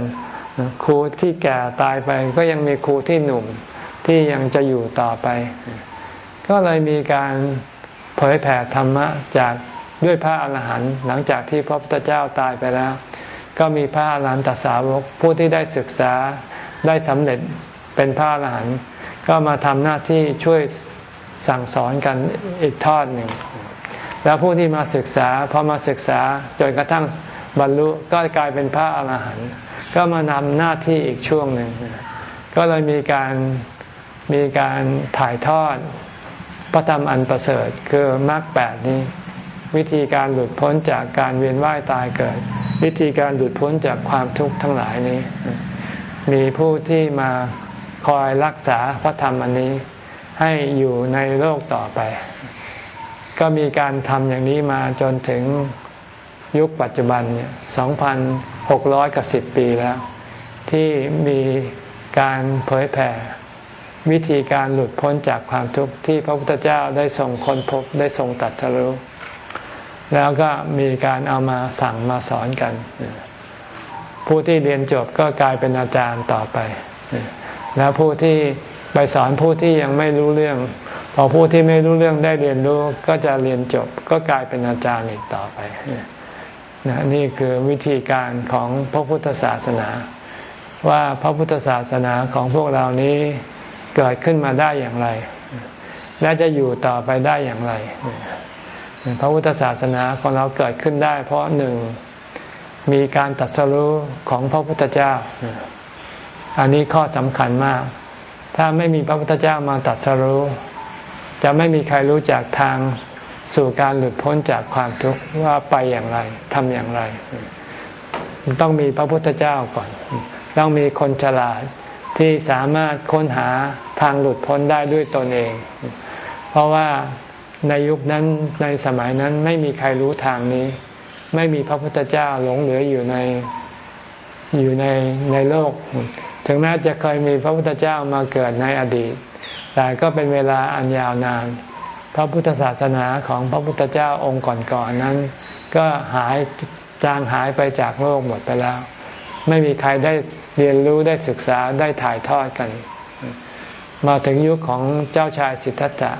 ครูที่แก่ตายไปก็ยังมีครูที่หนุ่มที่ยังจะอยู่ต่อไป ก็เลยมีการเผยแผ่ธรรมะจากด้วยพระอาหารหันต์หลังจากที่พระพุทธเจ้าตายไปแล้ว ก็มีพระอาหารหันตสาวกผู้ที่ได้ศึกษา ได้สำเร็จเป็นพระอรหันต์ก็มาทำหน้าที่ช่วยสั่งสอนกันอีกทอดหนึ่ง แล้วผู้ที่มาศึกษาพอมาศึกษาจนกระทั่งบรรลุก็กลายเป็นพระอรหันต์ก็มานำหน้าที่อีกช่วงหนึ่ง ก็เลยมีการมีการถ่ายทอดพระธรรมอันประเสริฐคือมรรคแปดนี้ วิธีการหลุดพ้นจากการเวียนว่ายตายเกิด วิธีการหลุดพ้นจากความทุกข์ทั้งหลายนี้ มีผู้ที่มาคอยรักษาพระธรรมอันนี้ ให้อยู่ในโลกต่อไป ก็มีการทำอย่างนี้มาจนถึงยุคปัจจุบันเนี่ย2,600กับ10ปีแล้ว ที่มีการเผยแผ่วิธีการหลุดพ้นจากความทุกข์ที่พระพุทธเจ้าได้ทรงคนพบได้ทรงตัดสรู้แล้วก็มีการเอามาสั่งมาสอนกัน ผู้ที่เรียนจบก็กลายเป็นอาจารย์ต่อไป แล้วผู้ที่ไปสอนผู้ที่ยังไม่รู้เรื่อง พอผู้ที่ไม่รู้เรื่องได้เรียนรู้ก็จะเรียนจบ ก็กลายเป็นอาจารย์อีกต่อไปนะนี่คือวิธีการของพระพุทธศาสนา ว่าพระพุทธศาสนาของพวกเรานี้เกิดขึ้นมาได้อย่างไร และจะอยู่ต่อไปได้อย่างไร พระพุทธศาสนาของเราเกิดขึ้นได้ เพราะหนึ่ง มีการตัดสรู้ของพระพุทธเจ้า อันนี้ข้อสำคัญมาก ถ้าไม่มีพระพุทธเจ้ามาตัดสรู้ จะไม่มีใครรู้จักทางสู่การหลุดพ้นจากความทุกข์ว่าไปอย่างไรทำอย่างไร ต้องมีพระพุทธเจ้าก่อน ต้องมีคนฉลาดที่สามารถค้นหาทางหลุดพ้นได้ด้วยตนเอง เพราะว่าในยุคนั้นในสมัยนั้นไม่มีใครรู้ทางนี้ ไม่มีพระพุทธเจ้าหลงเหลืออยู่ในอยู่ในในโลก ถึงแม้จะเคยมีพระพุทธเจ้ามาเกิดในอดีต แต่ก็เป็นเวลาอันยาวนาน พระพุทธศาสนาของพระพุทธเจ้าองค์ก่อนๆนนั้น ก็หายจางหายไปจากโลกหมดไปแล้ว ไม่มีใครได้เรียนรู้ได้ศึกษาได้ถ่ายทอดกัน มาถึงยุคของเจ้าชายสิทธัตถะ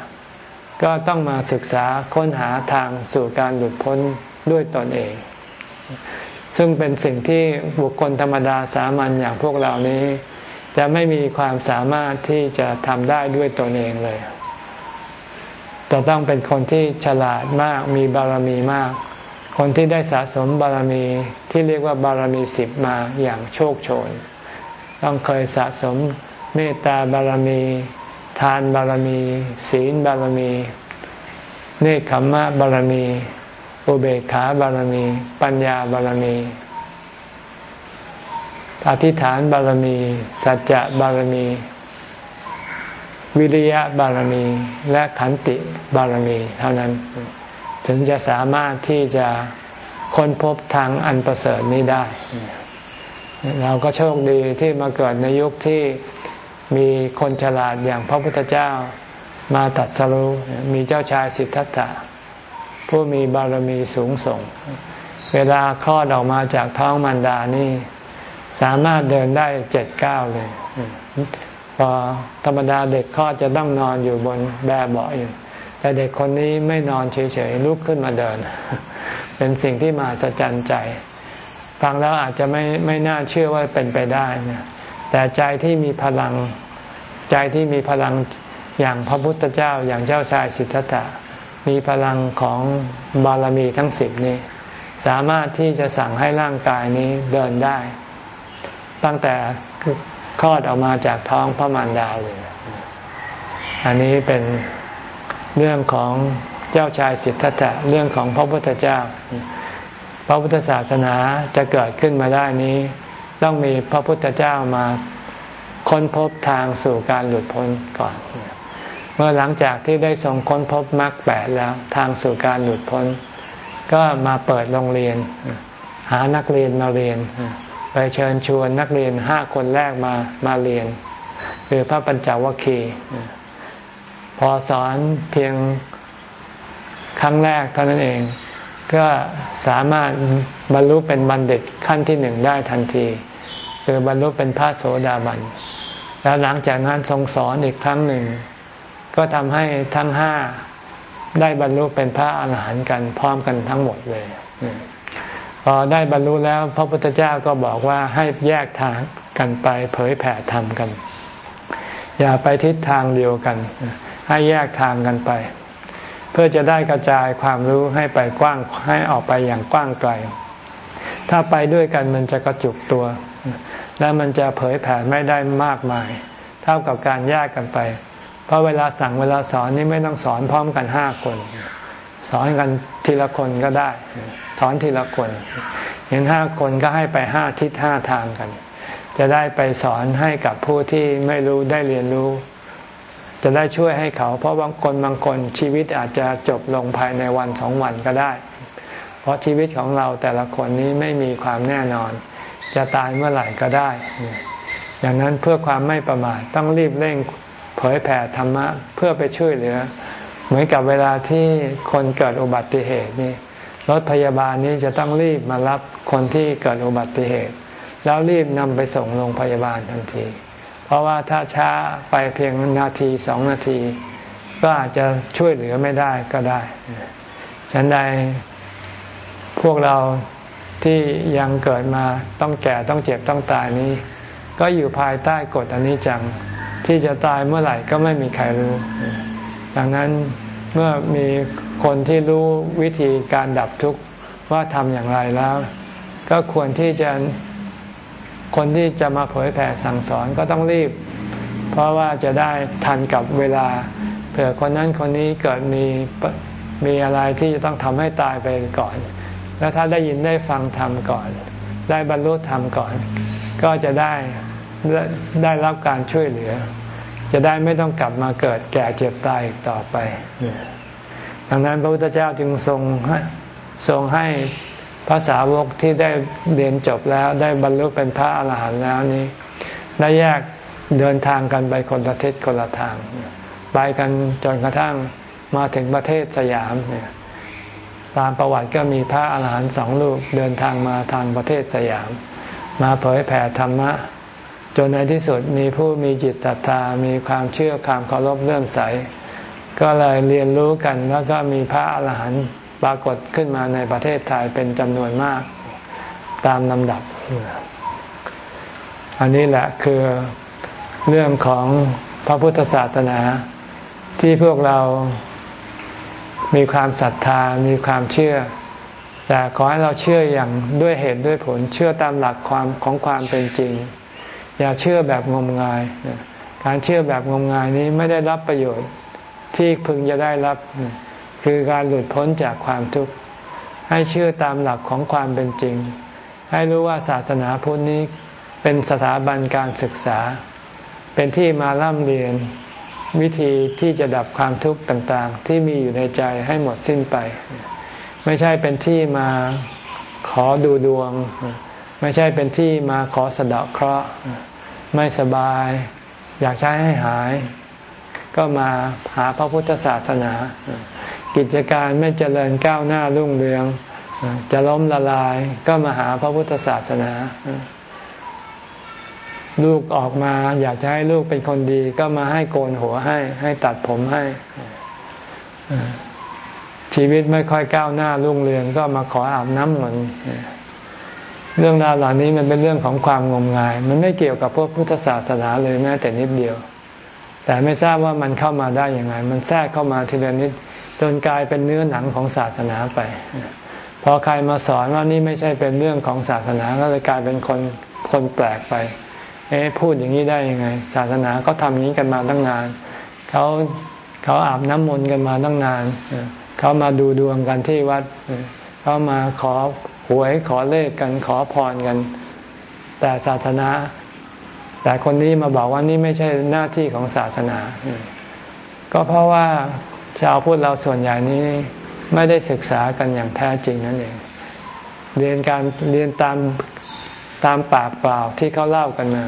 ก็ต้องมาศึกษาค้นหาทางสู่การหลุดพ้นด้วยตนเอง ซึ่งเป็นสิ่งที่บุคคลธรรมดาสามัญอย่างพวกเรานี้ จะไม่มีความสามารถที่จะทำได้ด้วยตนเองเลยจะต้องเป็นคนที่ฉลาดมากมีบารมีมาก คนที่ได้สะสมบารมีที่เรียกว่าบารมีสิบมาอย่างโชคโชน ต้องเคยสะสมเมตตาบารมี ทานบารมี ศีลบารมี เนคขมมะบารมี อุเบกขาบารมี ปัญญาบารมี อธิษฐานบารมี สัจจะบารมี วิริยะบารมี และขันติบารมี เท่านั้น ถึงจะสามารถที่จะค้นพบทางอันประเสริฐนี้ได้ เราก็โชคดีที่มาเกิดในยุคที่ มีคนฉลาดอย่างพระพุทธเจ้ามาตัดสรุมีเจ้าชายสิทธัตถะผู้มีบารมีสูงส่ง เวลาคลอดออกมาจากท้องมารดานี่ สามารถเดินได้เจ็ดเก้าเลย พอธรรมดาเด็กคลอดจะต้องนอนอยู่บนแบเบาะอยู่ แต่เด็กคนนี้ไม่นอนเฉยๆลุกขึ้นมาเดิน เป็นสิ่งที่มาสะใจใจ ฟังแล้วอาจจะไม่ไม่น่าเชื่อว่าเป็นไปได้นะ แต่ใจที่มีพลัง ใจที่มีพลังอย่างพระพุทธเจ้าอย่างเจ้าชายสิทธัตถะมีพลังของบารมีทั้งสิบนี้ สามารถที่จะสั่งให้ร่างกายนี้เดินได้ ตั้งแต่คลอดออกมาจากท้องพระมารดาเลย อันนี้เป็นเรื่องของเจ้าชายสิทธัตถะเรื่องของพระพุทธเจ้า พระพุทธศาสนาจะเกิดขึ้นมาได้นี้ ต้องมีพระพุทธเจ้ามาค้นพบทางสู่การหลุดพ้นก่อน เมื่อหลังจากที่ได้ทรงค้นพบมรรคแปดแล้วทางสู่การหลุดพ้น ก็มาเปิดโรงเรียน หานักเรียนมาเรียน ไปเชิญชวนนักเรียนห้าคนแรกมามาเรียน คือพระปัญจวัคคีย์พอสอนเพียงครั้งแรกเท่านั้นเอง ก็สามารถบรรลุเป็นบัณฑิตขั้นที่หนึ่งได้ทันที คือบรรลุเป็นพระโสดาบัน แล้วหลังจากนั้นทรงสอนอีกครั้งหนึ่ง ก็ทำให้ทั้งห้าได้บรรลุเป็นพระอาหารหันต์กันพร้อมกันทั้งหมดเลย พอได้บรรลุแล้วพระพุทธเจ้าก็บอกว่าให้แยกทางกันไปเผยแผ่ธรรมกัน อย่าไปทิศทางเดียวกัน ให้แยกทางกันไป เพื่อจะได้กระจายความรู้ให้ไปกว้างให้ออกไปอย่างกว้างไกล ถ้าไปด้วยกันมันจะกระจุกตัว แล้วมันจะเผยแผ่ไม่ได้มากมาย เท่ากับการแยกกันไป เพราะเวลาสั่งเวลาสอนนี่ไม่ต้องสอนพร้อมกันห้าคน สอนกันทีละคนก็ได้ สอนทีละคนเห็นห้าคนก็ให้ไปห้าทิศห้าทางกัน จะได้ไปสอนให้กับผู้ที่ไม่รู้ได้เรียนรู้ จะได้ช่วยให้เขา เพราะบางคนบางคนชีวิตอาจจะจบลงภายในวันสองวันก็ได้ เพราะชีวิตของเราแต่ละคนนี้ไม่มีความแน่นอน จะตายเมื่อไหร่ก็ได้ อย่างนั้นเพื่อความไม่ประมาทต้องรีบเร่งเผยแผ่ธรรมะเพื่อไปช่วยเหลือ เหมือนกับเวลาที่คนเกิดอุบัติเหตุนี่รถพยาบาลนี้จะต้องรีบมารับคนที่เกิดอุบัติเหตุ แล้วรีบนำไปส่งโรงพยาบาลทันที เพราะว่าถ้าช้าไปเพียงนาทีสองนาที ก็อาจจะช่วยเหลือไม่ได้ก็ได้ ฉันใดพวกเรา ที่ยังเกิดมาต้องแก่ต้องเจ็บต้องตายนี้ ก็อยู่ภายใต้กฎอนิจจัง ที่จะตายเมื่อไหร่ก็ไม่มีใครรู้ ดังนั้นเมื่อมีคนที่รู้วิธีการดับทุกข์ว่าทำอย่างไรแล้ว ก็ควรที่จะคนที่จะมาเผยแผ่สั่งสอนก็ต้องรีบ เพราะว่าจะได้ทันกับเวลาเผื่อคนนั้นคนนี้เกิดมีมีอะไรที่จะต้องทำให้ตายไปก่อน แล้วถ้าได้ยินได้ฟังธรรมก่อน ได้บรรลุธรรมก่อน ก็จะได้ได้รับการช่วยเหลือ จะได้ไม่ต้องกลับมาเกิดแก่เจ็บตายอีกต่อไป ดังนั้นพระพุทธเจ้าจึงทรงทรงให้ภาษาวกที่ได้เรียนจบแล้วได้บรรลุเป็นพระอาหารหันต์แล้วนี้ได้แยกเดินทางกันไปคนละทิศคนละทาง ไปกันจนกระทั่งมาถึงประเทศสยามเนี่ย ตามประวัติก็มีพระอาหารหันต์สองลูกเดินทางมาทางประเทศสยาม มาเผยแผ่ธรรมะ จนในที่สุดมีผู้มีจิตศรัทธามีความเชื่อความเคารพเลื่อมใส ก็เลยเรียนรู้กันแล้วก็มีพระอาหารหันต์ปรากฏขึ้นมาในประเทศไทยเป็นจำนวนมากตามลำดับ อันนี้แหละคือเรื่องของพระพุทธศาสนาที่พวกเรา มีความศรัทธามีความเชื่อ แต่ขอให้เราเชื่ออย่างด้วยเหตุด้วยผลเชื่อตามหลักความของความเป็นจริง อย่าเชื่อแบบงมงาย การเชื่อแบบงมงายนี้ไม่ได้รับประโยชน์ที่พึงจะได้รับ คือการหลุดพ้นจากความทุกข์ให้เชื่อตามหลักของความเป็นจริง ให้รู้ว่าศาสนาพุทธนี้เป็นสถาบันการศึกษา เป็นที่มาล่ำเรียน วิธีที่จะดับความทุกข์ต่างๆ ที่มีอยู่ในใจให้หมดสิ้นไป ไม่ใช่เป็นที่มาขอดูดวง ไม่ใช่เป็นที่มาขอสะเดาะเคราะห์ ไม่สบาย อยากใช้ให้หาย ก็มาหาพระพุทธศาสนา กิจการไม่เจริญก้าวหน้ารุ่งเรือง จะล้มละลายก็มาหาพระพุทธศาสนา ลูกออกมา อยากจะให้ลูกเป็นคนดีก็มาให้โกนหัวให้ ให้ตัดผมให้ ชีวิตไม่ค่อยก้าวหน้ารุ่งเรืองก็มาขออาบน้ำมนต์เรื่องราวเหล่านี้มันเป็นเรื่องของความงมงาย มันไม่เกี่ยวกับพวกพุทธศาสนาเลยแม้แต่นิดเดียว แต่ไม่ทราบว่ามันเข้ามาได้ยังไงมันแทรกเข้ามาทีละนิดจนกลายเป็นเนื้อหนังของศาสนาไป พอใครมาสอนว่านี่ไม่ใช่เป็นเรื่องของศาสนาก็เลยกลายเป็นคนคนแปลกไป เอ๊ะพูดอย่างนี้ได้ยังไง ศาสนาเขาทำนี้กันมาตั้งนานเขาเขาอาบน้ำมนต์กันมาตั้งนานเขามาดูดวงกันที่วัดเขามาขอหวยขอเลขกันขอพรกัน แต่ศาสนา แต่คนนี้มาบอกว่านี่ไม่ใช่หน้าที่ของศาสนา ก็เพราะว่าชาวพุทธเราส่วนใหญ่นี้ไม่ได้ศึกษากันอย่างแท้จริงนั่นเอง เรียนการเรียนตาม ตามปากเปล่าที่เขาเล่ากันมา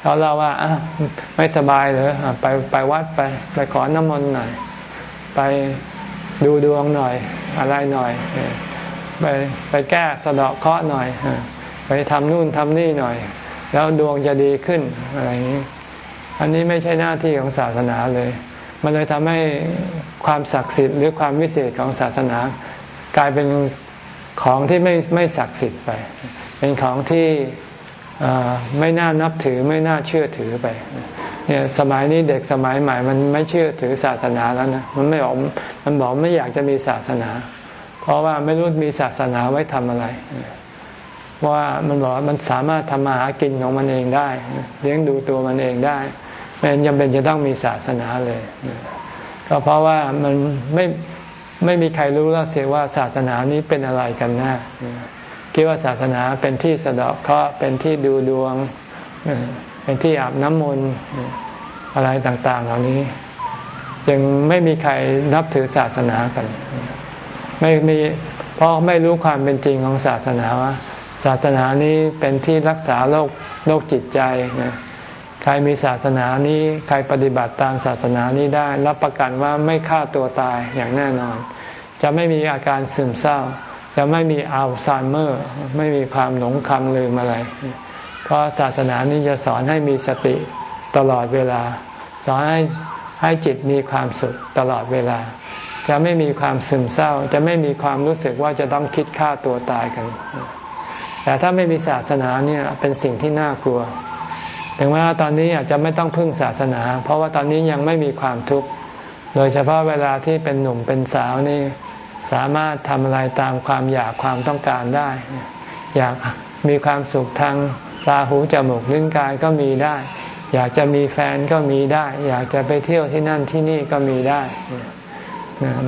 เขาเล่าว่าอะไม่สบายเหรอไปไปวัดไปไปขอน้ำมนต์หน่อย ไปดูดวงหน่อย อะไรหน่อย ไปไปแก้สะเดาะเคราะห์หน่อย ไปทำนู่นทำนี่หน่อย แล้วดวงจะดีขึ้นอะไรอย่างนี้ อันนี้ไม่ใช่หน้าที่ของศาสนาเลย มันเลยทำให้ความศักดิ์สิทธิ์หรือความวิเศษของศาสนากลายเป็นของที่ไม่ไม่ศักดิ์สิทธิ์ไป เป็นของที่ไม่น่านับถือไม่น่าเชื่อถือไปเนี่ยสมัยนี้เด็กสมัยใหม่ มันไม่เชื่อถือศาสนาแล้วนะมันไม่ออกมันบอกไม่อยากจะมีศาสนา เพราะว่าไม่รู้มีศาสนาไว้ทำอะไรเพราะว่ามันบอกว่ามันสามารถทำมาหากินของมันเองได้ เลี้ยงดูตัวมันเองได้ไม่จำเป็นจะต้องมีศาสนาเลยก็เพราะว่ามันไม่ไม่มีใครรู้แล้วเสียว่าศาสนานี้เป็นอะไรกันแน่ คิดว่าศาสนาเป็นที่สะดอกเคราะห์เป็นที่ดูดวง เป็นที่อาบน้ำมนต์อะไรต่างๆ เหล่านี้ยังไม่มีใครนับถือศาสนากัน ไม่มีเพราะไม่รู้ความเป็นจริงของศาสนาว่าศาสนานี้เป็นที่รักษาโรคโรคจิตใจนะใครมีศาสนานี้ใครปฏิบัติตามศาสนานี้ได้ รับประกันว่าไม่ฆ่าตัวตายอย่างแน่นอน จะไม่มีอาการซึมเศร้า จะไม่มีอัลไซเมอร์ ไม่มีความหลงคำลืมอะไร เพราะศาสนานี้จะสอนให้มีสติตลอดเวลา สอนให้ให้จิตมีความสุขตลอดเวลา จะไม่มีความซึมเศร้า จะไม่มีความรู้สึกว่าจะต้องคิดฆ่าตัวตายกัน แต่ถ้าไม่มีศาสนาเนี่ยเป็นสิ่งที่น่ากลัว ถึงแม้ว่าตอนนี้อาจจะไม่ต้องพึ่งศาสนา เพราะว่าตอนนี้ยังไม่มีความทุกข์ โดยเฉพาะเวลาที่เป็นหนุ่มเป็นสาวนี่ สามารถทำอะไรตามความอยากความต้องการได้ อยากมีความสุขทางตาหูจมูกลิ้นกายก็มีได้ อยากจะมีแฟนก็มีได้ อยากจะไปเที่ยวที่นั่นที่นี่ก็มีได้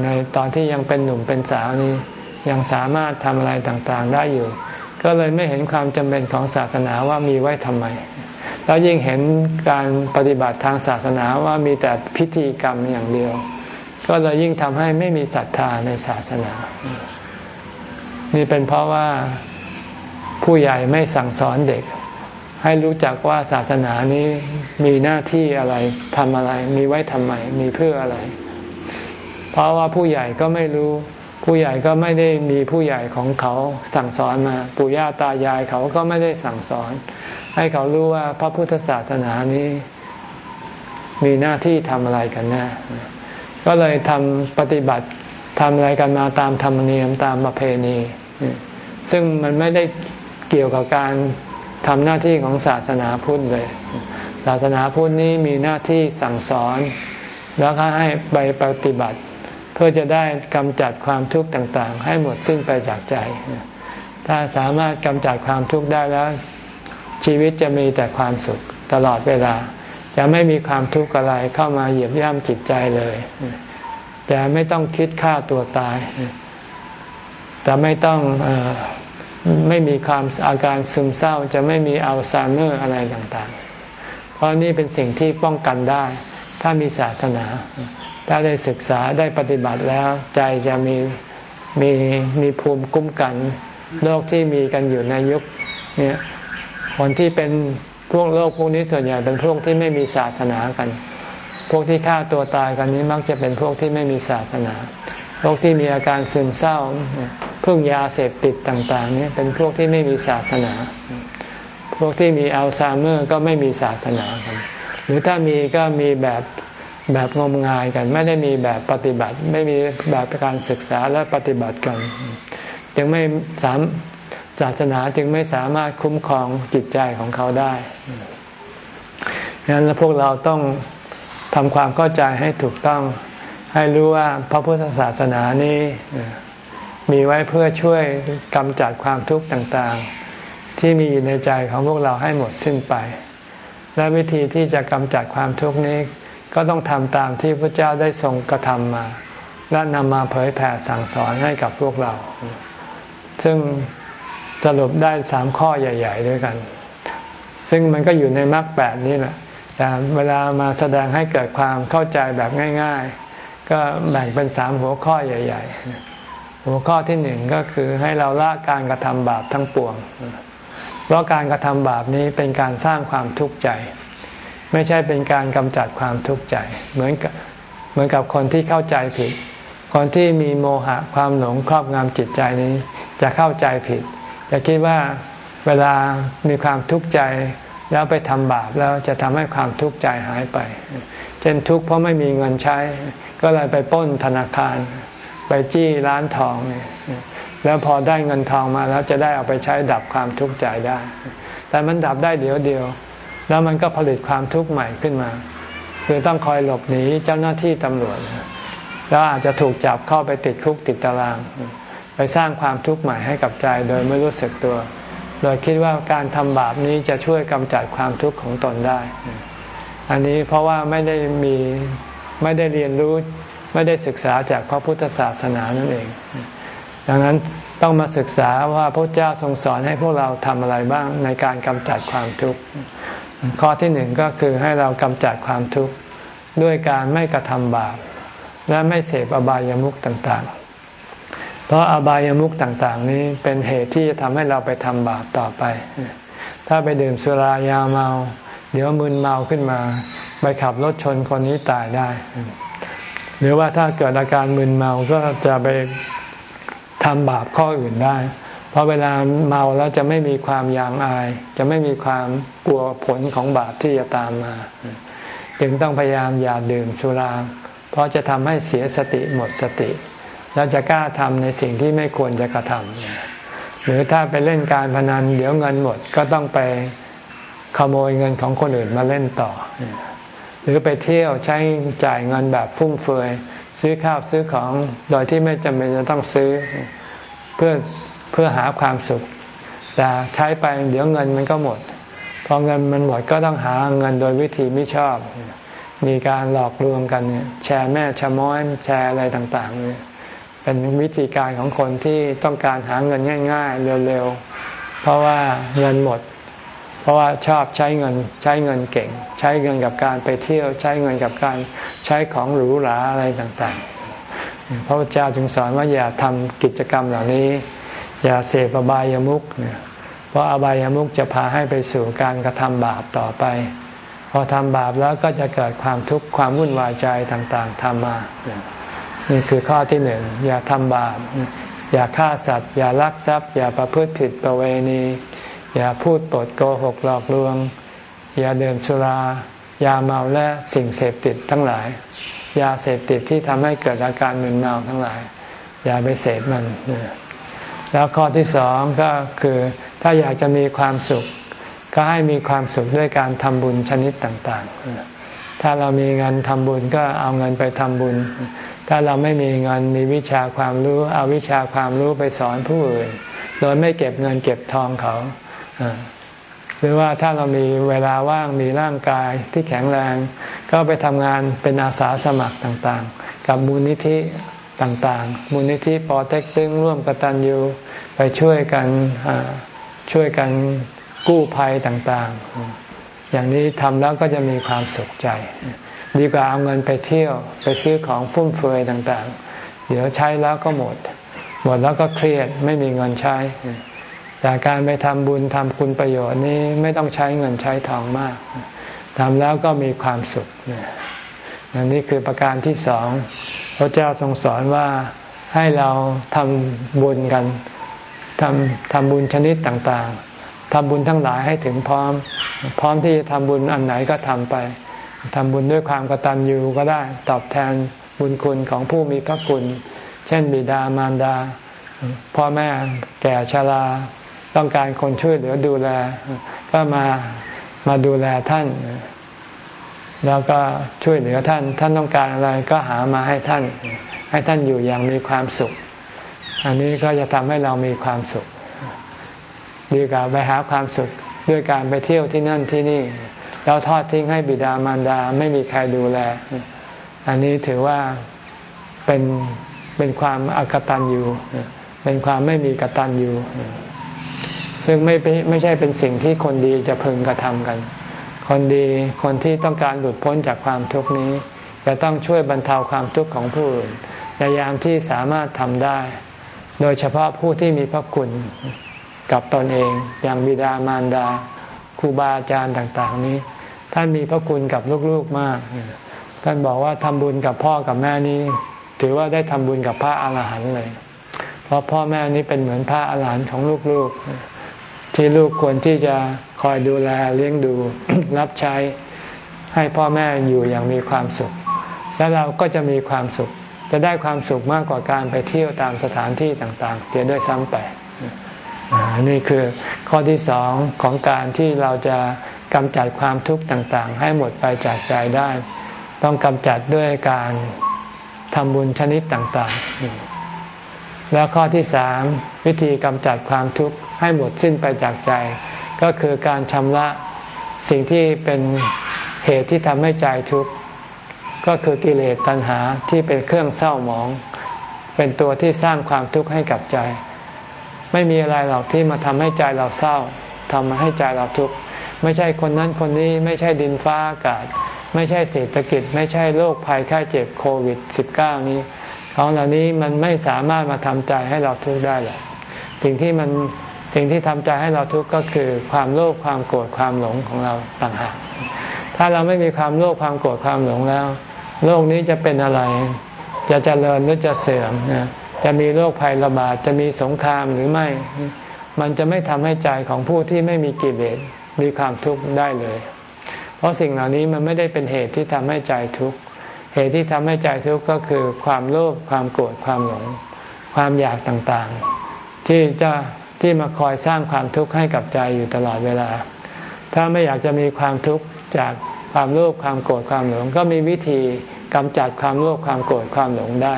ในตอนที่ยังเป็นหนุ่มเป็นสาวนี้ยังสามารถทำอะไรต่างๆได้อยู่ ก็เลยไม่เห็นความจำเป็นของศาสนาว่ามีไว้ทำไม แล้วยิ่งเห็นการปฏิบัติทางศาสนาว่ามีแต่พิธีกรรมอย่างเดียว ก็เลยยิ่งทำให้ไม่มีศรัทธาในศาสนา นี่เป็นเพราะว่าผู้ใหญ่ไม่สั่งสอนเด็ก ให้รู้จักว่าศาสนานี้มีหน้าที่อะไรทำอะไร มีไว้ทำไมมีเพื่ออะไร เพราะว่าผู้ใหญ่ก็ไม่รู้ ผู้ใหญ่ก็ไม่ได้มีผู้ใหญ่ของเขาสั่งสอนมาปู่ย่าตายายเขาก็ไม่ได้สั่งสอน ให้เขารู้ว่าพระพุทธศาสนานี้ มีหน้าที่ทำอะไรกันแน่ ก็เลยทำปฏิบัติทำอะไรกันมาตามธรรมเนียมตามประเพณี ซึ่งมันไม่ได้เกี่ยวกับการทำหน้าที่ของศาสนาพุทธเลย ศาสนาพุทธนี้มีหน้าที่สั่งสอน แล้วก็ให้ไปปฏิบัติ เพื่อจะได้กำจัดความทุกข์ต่างๆ ให้หมดสิ้นไปจากใจ ถ้าสามารถกำจัดความทุกข์ได้แล้ว ชีวิตจะมีแต่ความสุขตลอดเวลา จะไม่มีความทุกข์อะไรเข้ามาเหยียบย่ำจิตใจเลย จะไม่ต้องคิดฆ่าตัวตายจะไม่ต้องอไม่มีความอาการซึมเศร้า จะไม่มีอัลไซเมอร์อะไรต่างๆ เพราะนี่เป็นสิ่งที่ป้องกันได้ ถ้ามีศาสนา ถ้าได้ศึกษาได้ปฏิบัติแล้ว ใจจะมีมีมีภูมิคุ้มกันโรคที่มีกันอยู่ในยุคนี้คนที่เป็น พวกโลกพวกนี้ส่วนใหญ่เป็นพวกที่ไม่มีศาสนากัน พวกที่ฆ่าตัวตายกันนี้มักจะเป็นพวกที่ไม่มีศาสนาพวกที่มีอาการซึมเศร้าพึ่งยาเสพติดต่าง ๆ นี่เป็นพวกที่ไม่มีศาสนา พวกที่มีอัลไซเมอร์ก็ไม่มีศาสนากัน หรือถ้ามีก็มีแบบแบบงมงายกัน ไม่ได้มีแบบปฏิบัติ ไม่มีแบบการศึกษาและปฏิบัติกันจึงไม่สาม ศาสนาจึงไม่สามารถคุ้มครองจิตใจของเขาได้ดังนั้นพวกเราต้องทำความเข้าใจให้ถูกต้อง ให้รู้ว่าพระพุทธศาสนานี้มีไว้เพื่อช่วยกำจัดความทุกข์ต่างๆ ที่มีอยู่ในใจของพวกเราให้หมดสิ้นไป และวิธีที่จะกำจัดความทุกข์นี้ ก็ต้องทำตามที่พระเจ้าได้ทรงกระทำมา และนำมาเผยแผ่สั่งสอนให้กับพวกเรา ซึ่ง สรุปได้สามข้อใหญ่ ๆ ด้วยกัน ซึ่งมันก็อยู่ในมรรคแปดนี่แหละแต่เวลามาแสดงให้เกิดความเข้าใจแบบง่าย ๆ ก็แบ่งเป็นสามหัวข้อใหญ่ ๆ หัวข้อที่หนึ่งก็คือให้เราละการกระทำบาปทั้งปวง เพราะการกระทำบาปนี้เป็นการสร้างความทุกข์ใจ ไม่ใช่เป็นการกำจัดความทุกข์ใจ เหมือนกับเหมือนกับคนที่เข้าใจผิด คนที่มีโมหะความหลงครอบงำจิตใจนี้จะเข้าใจผิด จะคิดว่าเวลามีความทุกข์ใจแล้วไปทำบาปแล้วจะทำให้ความทุกข์ใจหายไป เช่นทุกข์เพราะไม่มีเงินใช้ ก็เลยไปป้นธนาคาร ไปจี้ร้านทองแล้วพอได้เงินทองมาแล้วจะได้เอาไปใช้ดับความทุกข์ใจได้ แต่มันดับได้เดียวเดียว แล้วมันก็ผลิตความทุกข์ใหม่ขึ้นมา คือต้องคอยหลบหนีเจ้าหน้าที่ตำรวจ แล้วอาจจะถูกจับเข้าไปติดคุกติดตาราง ไปสร้างความทุกข์ใหม่ให้กับใจโดยไม่รู้สึกตัว โดยคิดว่าการทำบาปนี้จะช่วยกำจัดความทุกข์ของตนได้ อันนี้เพราะว่าไม่ได้มีไม่ได้เรียนรู้ไม่ได้ศึกษาจากพระพุทธศาสนานั่นเอง ดังนั้นต้องมาศึกษาว่าพระเจ้าทรงสอนให้พวกเราทำอะไรบ้างในการกำจัดความทุกข์ ข้อที่หนึ่งก็คือให้เรากำจัดความทุกข์ด้วยการไม่กระทำบาปและไม่เสพอบายามุขต่างๆ เพราะอบายามุขต่าง ๆ นี้เป็นเหตุที่จะทำให้เราไปทำบาปต่อไป ถ้าไปดื่มสุรายาเมา เดี๋ยวมึนเมาขึ้นมา ไปขับรถชนคนนี้ตายได้ หรือว่าถ้าเกิดอาการมึนเมาก็จะไปทำบาปข้ออื่นได้ เพราะเวลาเมาแล้วจะไม่มีความยางอาย จะไม่มีความกลัวผลของบาปที่จะตามมา จึงต้องพยายามอย่าดื่มสุรา เพราะจะทำให้เสียสติหมดสติ แล้วจะกล้าทำในสิ่งที่ไม่ควรจะกระทำหรือถ้าไปเล่นการพนันเดี๋ยวเงินหมดก็ต้องไปขโมยเงินของคนอื่นมาเล่นต่อ หรือไปเที่ยวใช้จ่ายเงินแบบฟุ่มเฟือยซื้อข้าวซื้อของโดยที่ไม่จำเป็นจะต้องซื้อเพื่อเพื่อหาความสุข แต่ใช้ไปเดี๋ยวเงินมันก็หมด พอเงินมันหมดก็ต้องหาเงินโดยวิธีไม่ชอบ มีการหลอกลวงกันแชร์แม่ชะม้อยแชร์อะไรต่างๆเนี่ย เป็นวิธีการของคนที่ต้องการหาเงินง่าย ๆ เร็วๆ เพราะว่าเงินหมด เพราะว่าชอบใช้เงินใช้เงินเก่ง ใช้เงินกับการไปเที่ยว ใช้เงินกับการใช้ของหรูหราอะไรต่างๆ พระพุทธเจ้าจึงสอนว่าอย่าทำกิจกรรมเหล่านี้ อย่าเสพอบายามุขเพราะอบายามุขจะพาให้ไปสู่การกระทำบาปต่อไป พอทำบาปแล้วก็จะเกิดความทุกข์ความวุ่นวายใจต่างๆทำมา นี่คือข้อที่หนึ่งอย่าทำบาปอย่าฆ่าสัตว์ อย่าลักทรัพย์ อย่าประพฤติผิดประเวณี อย่าพูดปดโกหกหลอกลวง อย่าเดิมสุรายาเมาและสิ่งเสพติดทั้งหลาย ยาเสพติดที่ทำให้เกิดอาการมึนเมาทั้งหลาย อย่าไปเสพมัน แล้วข้อที่สองก็คือถ้าอยากจะมีความสุข ก็ให้มีความสุขด้วยการทำบุญชนิดต่าง ๆ ถ้าเรามีเงินทำบุญก็เอาเงินไปทำบุญถ้าเราไม่มีเงินมีวิชาความรู้ เอาวิชาความรู้ไปสอนผู้อื่น โดยไม่เก็บเงินเก็บทองเขาหรือว่าถ้าเรามีเวลาว่างมีร่างกายที่แข็งแรง ก็ไปทำงานเป็นอาสาสมัครต่างๆ กับมูลนิธิต่างๆ มูลนิธิปอเต็กตึงร่วมกตัญญูไปช่วยกันช่วยกันกู้ภัยต่างๆ อย่างนี้ทำแล้วก็จะมีความสุขใจ ดีกว่าเอาเงินไปเที่ยวไปซื้อของฟุ่มเฟือยต่างๆ เดี๋ยวใช้แล้วก็หมด หมดแล้วก็เครียดไม่มีเงินใช้ แต่การไปทำบุญทำคุณประโยชน์นี้ไม่ต้องใช้เงินใช้ทองมากทำแล้วก็มีความสุขอันนี้คือประการที่สองพระเจ้าทรงสอนว่าให้เราทำบุญกันทำทำบุญชนิดต่างๆทำบุญทั้งหลายให้ถึงพร้อม พร้อมที่จะทำบุญอันไหนก็ทำไป ทำบุญด้วยความกตัญญูก็ได้ตอบแทนบุญคุณของผู้มีพระคุณ เช่นบิดามารดา พ่อแม่แก่ชราต้องการคนช่วยเหลือดูแล ก็มามาดูแลท่าน แล้วก็ช่วยเหลือท่าน ท่านต้องการอะไรก็หามาให้ท่าน ให้ท่านอยู่อย่างมีความสุข อันนี้ก็จะทำให้เรามีความสุข ดีกว่าไปหาความสุขด้วยการไปเที่ยวที่นั่นที่นี่ แล้วทอดทิ้งให้บิดามารดาไม่มีใครดูแล อันนี้ถือว่าเป็นเป็นความอกตัญญูเป็นความไม่มีกตัญญูซึ่งไม่ไม่ใช่เป็นสิ่งที่คนดีจะพึงกระทำกัน คนดีคนที่ต้องการหลุดพ้นจากความทุกข์นี้ จะต้องช่วยบรรเทาความทุกข์ของผู้อื่นในยามที่สามารถทำได้ โดยเฉพาะผู้ที่มีพระคุณกับตนเอง อย่างบิดามารดาครูบาอาจารย์ต่าง ๆ นี้ ท่านมีพระคุณกับลูกๆมาก ท่านบอกว่าทำบุญกับพ่อกับแม่นี้ ถือว่าได้ทำบุญกับพระอาหารหันต์เลย เพราะพ่อแม่นี้เป็นเหมือนพระอาหารหันต์ของลูกๆ ที่ลูกควรที่จะคอยดูแลเลี้ยงดูรับใช้ให้พ่อแม่อยู่อย่างมีความสุข แล้วเราก็จะมีความสุข จะได้ความสุขมากกว่าการไปเที่ยวตามสถานที่ต่างๆ เสียด้วยซ้ำไปนี่คือข้อที่สองของการที่เราจะ กำจัดความทุกข์ต่างๆ ให้หมดไปจากใจได้ ต้องกำจัดด้วยการทำบุญชนิดต่างๆ แล้วข้อที่สามวิธีกำจัดความทุกข์ให้หมดสิ้นไปจากใจ ก็คือการชำระสิ่งที่เป็นเหตุที่ทำให้ใจทุกข์ก็คือกิเลสตัณหาที่เป็นเครื่องเศร้าหมอง เป็นตัวที่สร้างความทุกข์ให้กับใจ ไม่มีอะไรหรอกที่มาทำให้ใจเราเศร้าทำให้ใจเราทุกข์ ไม่ใช่คนนั้นคนนี้ไม่ใช่ดินฟ้าอากาศ ไม่ใช่เศรษฐกิจ ไม่ใช่โรคภัยไข้เจ็บโควิด -19 นี้ ของเหล่านี้มันไม่สามารถมาทำใจให้เราทุกข์ได้หรอกสิ่งที่มันสิ่งที่ทำใจให้เราทุกข์ก็คือความโลภความโกรธความหลงของเราต่างหากถ้าเราไม่มีความโลภความโกรธความหลงแล้ว โลกนี้จะเป็นอะไร จะเจริญหรือจะเสื่อมนะจะมีโรคภัยระบาดจะมีสงครามหรือไม่ มันจะไม่ทำให้ใจของผู้ที่ไม่มีกิเลส มีความทุกข์ได้เลย เพราะสิ่งเหล่านี้มันไม่ได้เป็นเหตุที่ทำให้ใจทุกข์ เหตุที่ทำให้ใจทุกข์ก็คือความโลภ ความโกรธ ความหลง ความอยากต่างๆ ที่จะที่มาคอยสร้างความทุกข์ให้กับใจอยู่ตลอดเวลา ถ้าไม่อยากจะมีความทุกข์จากความโลภ ความโกรธ ความหลง ก็มีวิธีกำจัดความโลภ ความโกรธ ความหลงได้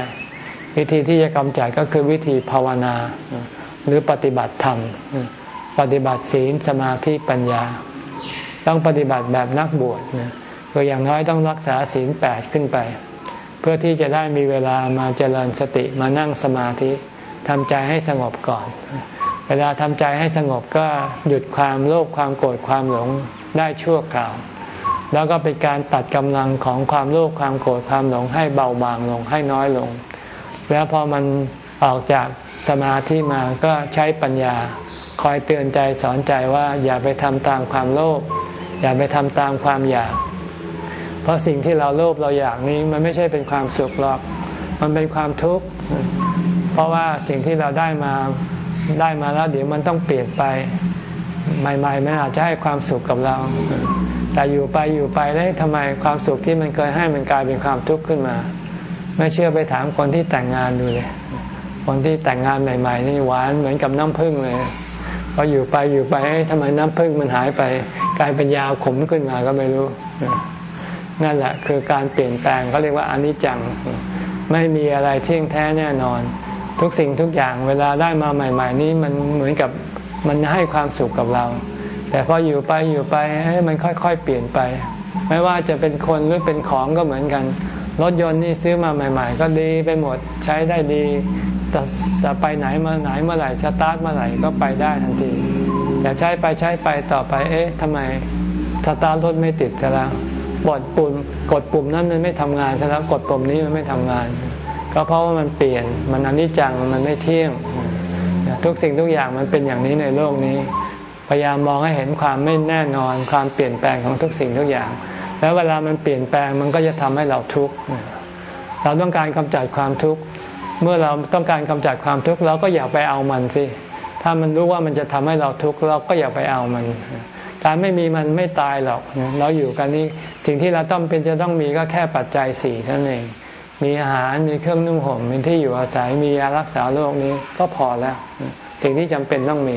วิธีที่จะกำจัดก็คือวิธีภาวนา หรือปฏิบัติธรรม ปฏิบัติศีลสมาธิปัญญา ต้องปฏิบัติแบบนักบวชนะก็อย่างน้อยต้องรักษาศีลแปดขึ้นไป เพื่อที่จะได้มีเวลามาเจริญสติมานั่งสมาธิทำใจให้สงบก่อน เวลาทำใจให้สงบก็หยุดความโลภความโกรธความหลงได้ชั่วคราว แล้วก็เป็นการตัดกำลังของความโลภความโกรธความหลงให้เบาบางลงให้น้อยลง แล้วพอมัน ออกจากสมาธิมาก็ใช้ปัญญา คอยเตือนใจสอนใจว่าอย่าไปทำตามความโลภอย่าไปทำตามความอยาก เพราะสิ่งที่เราโลภเราอยากนี้มันไม่ใช่เป็นความสุขหรอก มันเป็นความทุกข์เพราะว่าสิ่งที่เราได้มาได้มาแล้วเดี๋ยวมันต้องเปลี่ยนไปใหม่ๆมันอาจจะให้ความสุขกับเรา แต่อยู่ไปอยู่ไปแล้วทำไมความสุขที่มันเคยให้มันกลายเป็นความทุกข์ขึ้นมา ไม่เชื่อไปถามคนที่แต่งงานดูเลย คนที่แต่งงานใหม่ ๆ นี่หวานเหมือนกับน้ำผึ้งเลยพออยู่ไปอยู่ไปทำไมน้ำพึ่งมันหายไป กลายเป็นยาขมขึ้นมาก็ไม่รู้นั่นแหละคือการเปลี่ยนแปลงเขาเรียกว่าอนิจจัง ไม่มีอะไรเที่ยงแท้แน่นอน ทุกสิ่งทุกอย่างเวลาได้มาใหม่ ๆ นี้มันเหมือนกับมันให้ความสุขกับเรา แต่พออยู่ไปอยู่ไปมันค่อยๆเปลี่ยนไป ไม่ว่าจะเป็นคนหรือเป็นของก็เหมือนกัน รถยนต์นี่ซื้อมาใหม่ ๆ ก็ดีไปหมดใช้ได้ดี จะจะไปไหนมาไหนเมื่อไหร่สตาร์ทเมื่อไหร่ก็ไปได้ทันทีแต่ใช้ไปใช้ไปต่อไป เอ๊ะทำไมสตาร์ทรถไม่ติดซะแล้วกดปุ่มกดปุ่มนั้นมันไม่ทำงานซะแล้วกดปุ่มนี้มันไม่ทำงาน ก็เพราะว่ามันเปลี่ยนมันอนิจจังมันไม่เที่ยง ทุกสิ่งทุกอย่างมันเป็นอย่างนี้ในโลกนี้ พยายามมองให้เห็นความไม่แน่นอน ความเปลี่ยนแปลงของทุกสิ่งทุกอย่าง แล้วเวลามันเปลี่ยนแปลงมันก็จะทำให้เราทุกข์เราต้องการกำจัดความทุกข์ เมื่อเราต้องการกำจัดความทุกข์เราก็อย่าไปเอามันสิ ถ้ามันรู้ว่ามันจะทำให้เราทุกข์เราก็อย่าไปเอามัน การไม่มีมันไม่ตายหรอก เราอยู่กันนี้สิ่งที่เราต้องเป็นจะต้องมีก็แค่ปัจจัยสี่เท่านั้นเอง มีอาหารมีเครื่องนุ่งห่มมีที่อยู่อาศัยมียารักษาโรคนี้ก็พอแล้ว สิ่งที่จำเป็นต้องมี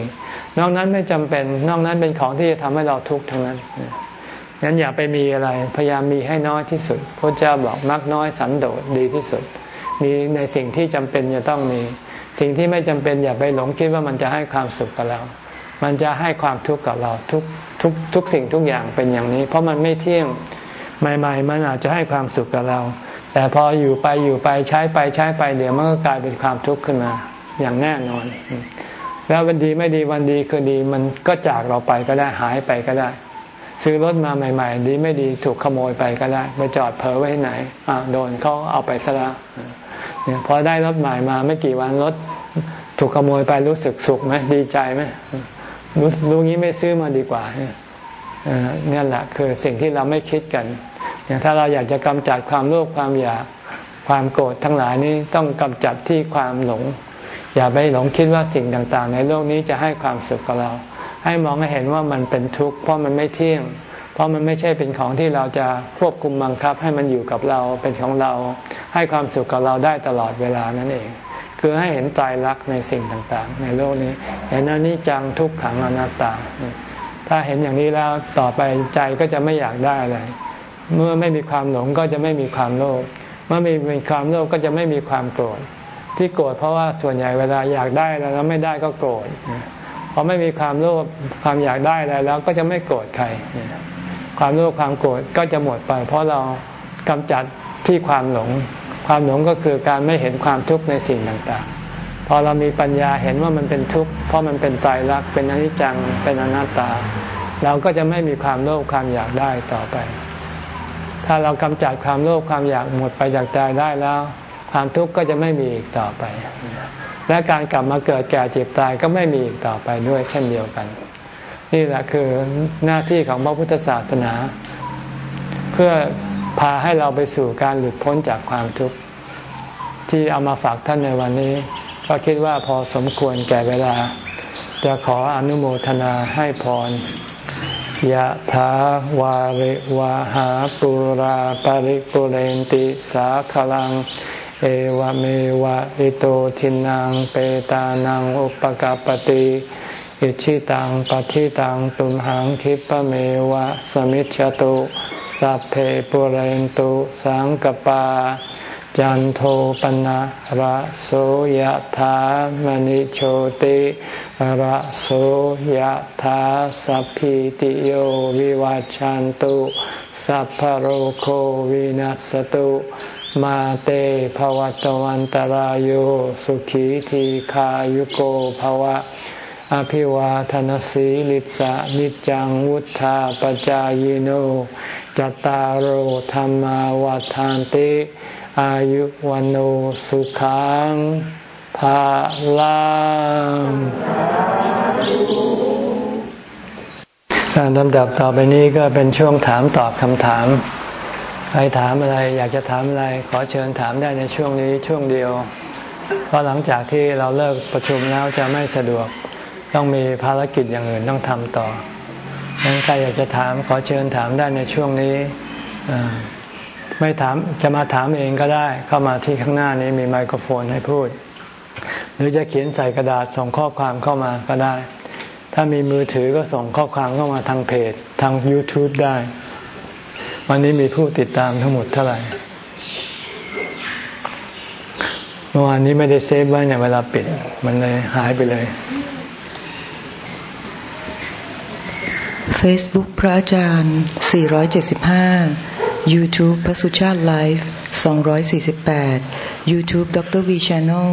นอกนั้นไม่จำเป็น นอกนั้นเป็นของที่จะทำให้เราทุกข์ทั้งนั้นงั้นอย่าไปมีอะไร พยายามมีให้น้อยที่สุดพระเจ้าบอกมักน้อยสันโดษดีที่สุด มีในสิ่งที่จำเป็นจะต้องมี สิ่งที่ไม่จำเป็นอย่าไปหลงคิดว่ามันจะให้ความสุขกับเรา มันจะให้ความทุกข์กับเราทุกทุกทุกสิ่งทุกอย่างเป็นอย่างนี้ เพราะมันไม่เที่ยงใหม่ ๆ มันอาจจะให้ความสุขกับเรา แต่พออยู่ไปอยู่ไปใช้ไปใช้ไปเดี๋ยวมันก็กลายเป็นความทุกข์ขึ้นมาอย่างแน่นอน แล้ววันดีไม่ดีวันดีคือดีมันก็จากเราไปก็ได้หายไปก็ได้ ซื้อรถมาใหม่ ๆ ดีไม่ดีถูกขโมยไปก็ได้ ไปจอดเผลอไว้ไหนอ่าโดนเขาเอาไปซะแล้ว เนี่ยพอได้รถใหม่มาไม่กี่วันรถถูกขโมยไปรู้สึกสุขไหมดีใจไหมรู้รู้งี้ไม่ซื้อมาดีกว่าเนี่ยแหละคือสิ่งที่เราไม่คิดกันอย่างถ้าเราอยากจะกำจัดความโลภความอยากความโกรธทั้งหลายนี้ต้องกำจัดที่ความหลง อย่าไปหลงคิดว่าสิ่งต่างๆ ในโลกนี้จะให้ความสุขกับเรา ให้มองให้เห็นว่ามันเป็นทุกข์เพราะมันไม่เที่ยง เพราะมันไม่ใช่เป็นของที่เราจะควบคุมบังคับให้มันอยู่กับเราเป็นของเรา ให้ความสุขกับเราได้ตลอดเวลานั่นเอง คือให้เห็นตายรักในสิ่งต่างๆ ในโลกนี้เห็นอนิจจังทุกขังอนัตตา ถ้าเห็นอย่างนี้แล้วต่อไปใจก็จะไม่อยากได้อะไร เมื่อไม่มีความหลงก็จะไม่มีความโลภเมื่อมีมีความโลภก็จะไม่มีความโกรธที่โกรธเพราะว่าส่วนใหญ่เวลาอยากได้แล้วไม่ได้ก็โกรธพอไม่มีความโลภความอยากได้อะไรแล้วก็จะไม่โกรธใคร ความโลภความโกรธก็จะหมดไป เพราะเรากำจัดที่ความหลง ความหลงก็คือการไม่เห็นความทุกข์ในสิ่งต่างๆ พอเรามีปัญญาเห็นว่ามันเป็นทุกข์เพราะมันเป็นตายรักเป็นอนิจจังเป็นอนัตตา เราก็จะไม่มีความโลภความอยากได้ต่อไป ถ้าเรากำจัดความโลภความอยากหมดไปจากใจได้แล้ว ความทุกข์ก็จะไม่มีอีกต่อไป และการกลับมาเกิดแก่เจ็บตายก็ไม่มีอีกต่อไปด้วยเช่นเดียวกัน นี่แหละคือหน้าที่ของพระพุทธศาสนา เพื่อพาให้เราไปสู่การหลุดพ้นจากความทุกข์ที่เอามาฝากท่านในวันนี้ ก็คิดว่าพอสมควรแก่เวลา จะขออนุโมทนาให้พรยะถาวาริวาหาปุราปาริปุเรนติสาขลัง เอวเมวะอิโตทินังเปตานังอุปกาปติ อิชิตังปฏิตังตุมหังคิปะเมวะสมิจฉตุสัพเพปุเรนตุสังกปา จันโทปนะระโสยธามณิโชติระโสยธาสัพพิติโยวิวัจจันตุสัพพโรโควินัสตุมาเตภวัตวันตารโยสุขีทีขายุโกภวะ อภิวาทนสีลิสะนิจังวุธาปจายโนจตารโหธรรมวาทานติ อายุวันโอสุขังภาลังการลำดับต่อไปนี้ก็เป็นช่วงถามตอบคำถาม ใครถามอะไรอยากจะถามอะไร ขอเชิญถามได้ในช่วงนี้ช่วงเดียว เพราะหลังจากที่เราเลิกประชุมแล้วจะไม่สะดวก ต้องมีภารกิจอย่างอื่นต้องทำต่องนั้นใครอยากจะถามขอเชิญถามได้ในช่วงนี้ไม่ถามจะมาถามเองก็ได้ เข้ามาที่ข้างหน้านี้มีไมโครโฟนให้พูด หรือจะเขียนใส่กระดาษส่งข้อความเข้ามาก็ได้ ถ้ามีมือถือก็ส่งข้อความเข้ามาทางเพจ ทาง YouTube ได้ วันนี้มีผู้ติดตามทั้งหมดเท่าไหร่เมื่อวานนี้ไม่ได้เซฟไว้เนี่ยเวลาปิด มันเลยหายไปเลย Facebook พระอาจารย์ 475 YouTube พระสุชาติไลฟ์ 248 YouTube ดร V Channel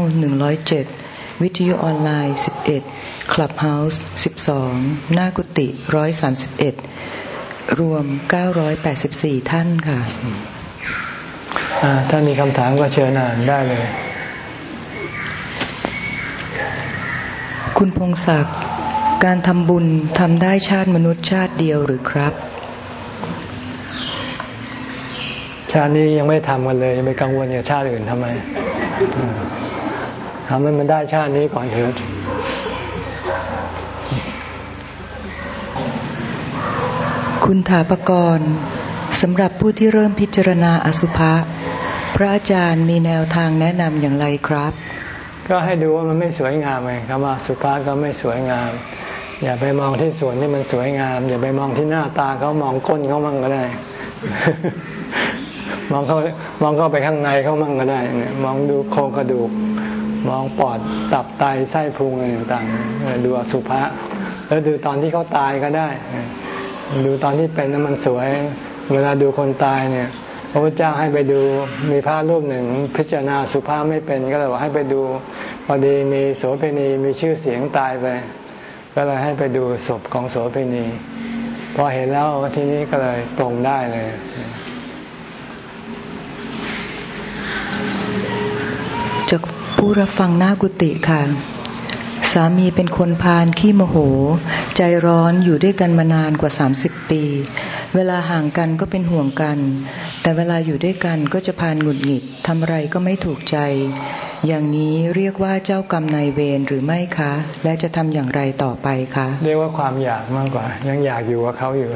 107 วิทยุออนไลน์ 11 Clubhouse 12 หน้ากุฏิ131 รวม 984 ท่านค่ะ ถ้ามีคำถามก็เชิญอ่านได้เลย คุณพงศักดิ์ การทำบุญทำได้ชาติมนุษย์ชาติเดียวหรือครับ ชาตินี้ยังไม่ทำกันเลยยังไปกังวลกับชาติอื่นทำไมทำให้มันได้ชาตินี้ก่อนเถิดคุณถาปกรณ์สำหรับผู้ที่เริ่มพิจารณาอสุภะพระอาจารย์มีแนวทางแนะนำอย่างไรครับ ก็ให้ดูว่ามันไม่สวยงามไงคำว่าสุภาก็ไม่สวยงาม อย่าไปมองที่สวนที่มันสวยงาม อย่าไปมองที่หน้าตาเขามองก้นเขามั่งก็ได้ มองเขามองเข้าไปข้างในเขามั่งก็ได้ มองดูโครงกระดูก มองปอดตับไตไส้พุงอะไรต่างๆดูอสุภะแล้วดูตอนที่เขาตายก็ได้ ดูตอนที่เป็นนั้นมันสวย เวลาดูคนตายเนี่ยพระพุทธเจ้าให้ไปดูมีพระรูปหนึ่ง พิจารณาสุภาพไม่เป็นก็เลยบอกให้ไปดูพอดีมีโสเภณีมีชื่อเสียงตายไป ก็เลยให้ไปดูศพของโสเภณี พอเห็นแล้วทีนี้ก็เลยตรงได้เลย จากผู้รับฟังหน้ากุฏิค่ะ สามีเป็นคนพาลขี้โมโห ใจร้อนอยู่ด้วยกันมานานกว่า 30 ปี เวลาห่างกันก็เป็นห่วงกัน แต่เวลาอยู่ด้วยกันก็จะพานหงุดหงิดทำอะไรก็ไม่ถูกใจ อย่างนี้เรียกว่าเจ้ากรรมนายเวรหรือไม่คะ และจะทำอย่างไรต่อไปคะ เรียกว่าความอยากมากกว่า ยังอยากอยู่กับเขาอยู่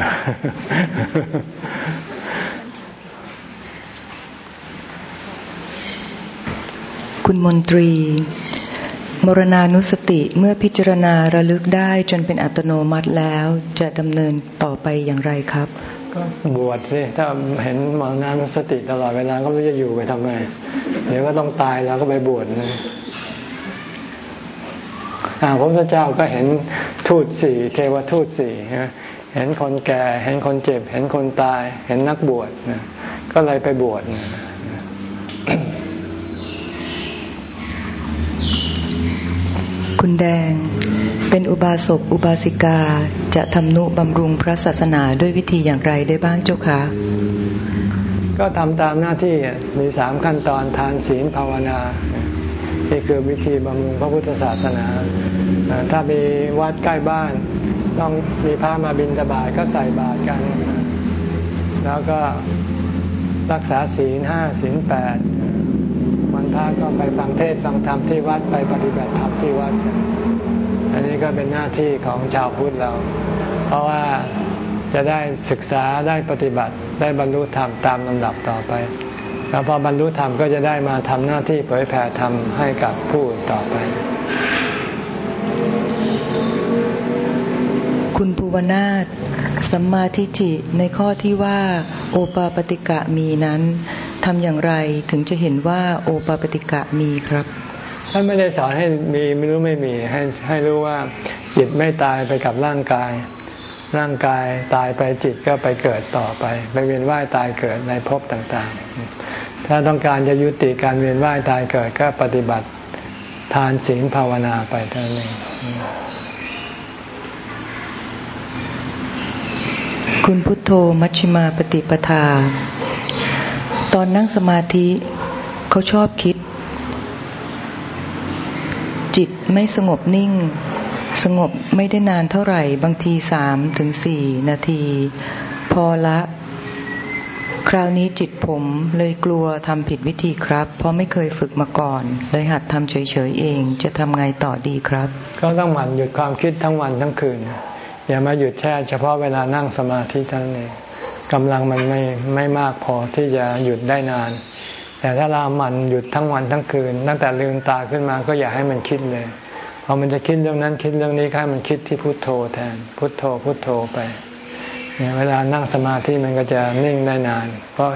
คุณมนตรี มรณานุสติเมื่อพิจารณาระลึกได้จนเป็นอัตโนมัติแล้วจะดำเนินต่อไปอย่างไรครับ ก็บวชสิถ้าเห็นมรณานุสติตลอดเวลาก็ไม่จะอยู่ไปทำไงเดี๋ยวก็ต้องตายแล้วก็ไปบวชนะพระพุทธเจ้าก็เห็นทูตสี่เทวทูตสี่เห็นคนแก่ เห็นคนเจ็บ เห็นคนตาย เห็นนักบวชก็เลยไปบวช คุณแดง เป็นอุบาสกอุบาสิกาจะทำนุบำรุงพระศาสนาด้วยวิธีอย่างไรได้บ้างเจ้าคะก็ทำตามหน้าที่มีสามขั้นตอนทานศีลภาวนานี่คือวิธีบำรุงพระพุทธศาสนา ถ้ามีวัดใกล้บ้าน ต้องมีพระมาบิณฑบาตก็ใส่บาตรกัน แล้วก็รักษาศีลห้าศีลแปด พระก็ไปฟังเทศฟังธรรมที่วัดไปปฏิบัติธรรมที่วัด อันนี้ก็เป็นหน้าที่ของชาวพุทธเรา เพราะว่าจะได้ศึกษาได้ปฏิบัติได้บรรลุธรรมตามลำดับต่อไป แล้วพอบรรลุธรรมก็จะได้มาทำหน้าที่เผยแผ่ธรรมให้กับผู้ต่อไป คุณภูวนาถสัมมาทิฏฐิในข้อที่ว่า โอปาปติกะมีนั้น ทำอย่างไรถึงจะเห็นว่าโอปาปติกะมีครับท่านไม่ได้สอนให้มีไม่รู้ไม่มีให้ให้รู้ว่าจิตไม่ตายไปกับร่างกาย ร่างกายตายไปจิตก็ไปเกิดต่อไป ไปเวียนว่ายตายเกิดในภพต่างๆ ถ้าต้องการจะยุติการเวียนว่ายตายเกิดก็ปฏิบัติทานศีลภาวนาไปเท่านั้นเองคุณพุทโธมัชฌิมาปฏิปทาต อนนั่งสมาธิเขาชอบคิด จิตไม่สงบนิ่ง สงบไม่ได้นานเท่าไหร่ บางทีสามถึงสี่นาที พอละ คราวนี้จิตผมเลยกลัวทำผิดวิธีครับ เพราะไม่เคยฝึกมาก่อน เลยหัดทำเฉยๆเอง จะทำไงต่อดีครับ ก็ต้องหมั่นหยุดความคิดทั้งวันทั้งคืน อย่ามาหยุดแช่เฉพาะเวลานั่งสมาธิเท่านั้นเองกำลังมันไม่ไม่มากพอที่จะหยุดได้นาน แต่ถ้าเรามันหยุดทั้งวันทั้งคืน ตั้งแต่ลืมตาขึ้นมาก็อย่าให้มันคิดเลยพอมันจะคิดเรื่องนั้นคิดเรื่องนี้ให้มันคิดที่พุทโธแทน พุทโธพุทโธไปเนี่ยเวลานั่งสมาธิมันก็จะนิ่งได้นาน เพราะ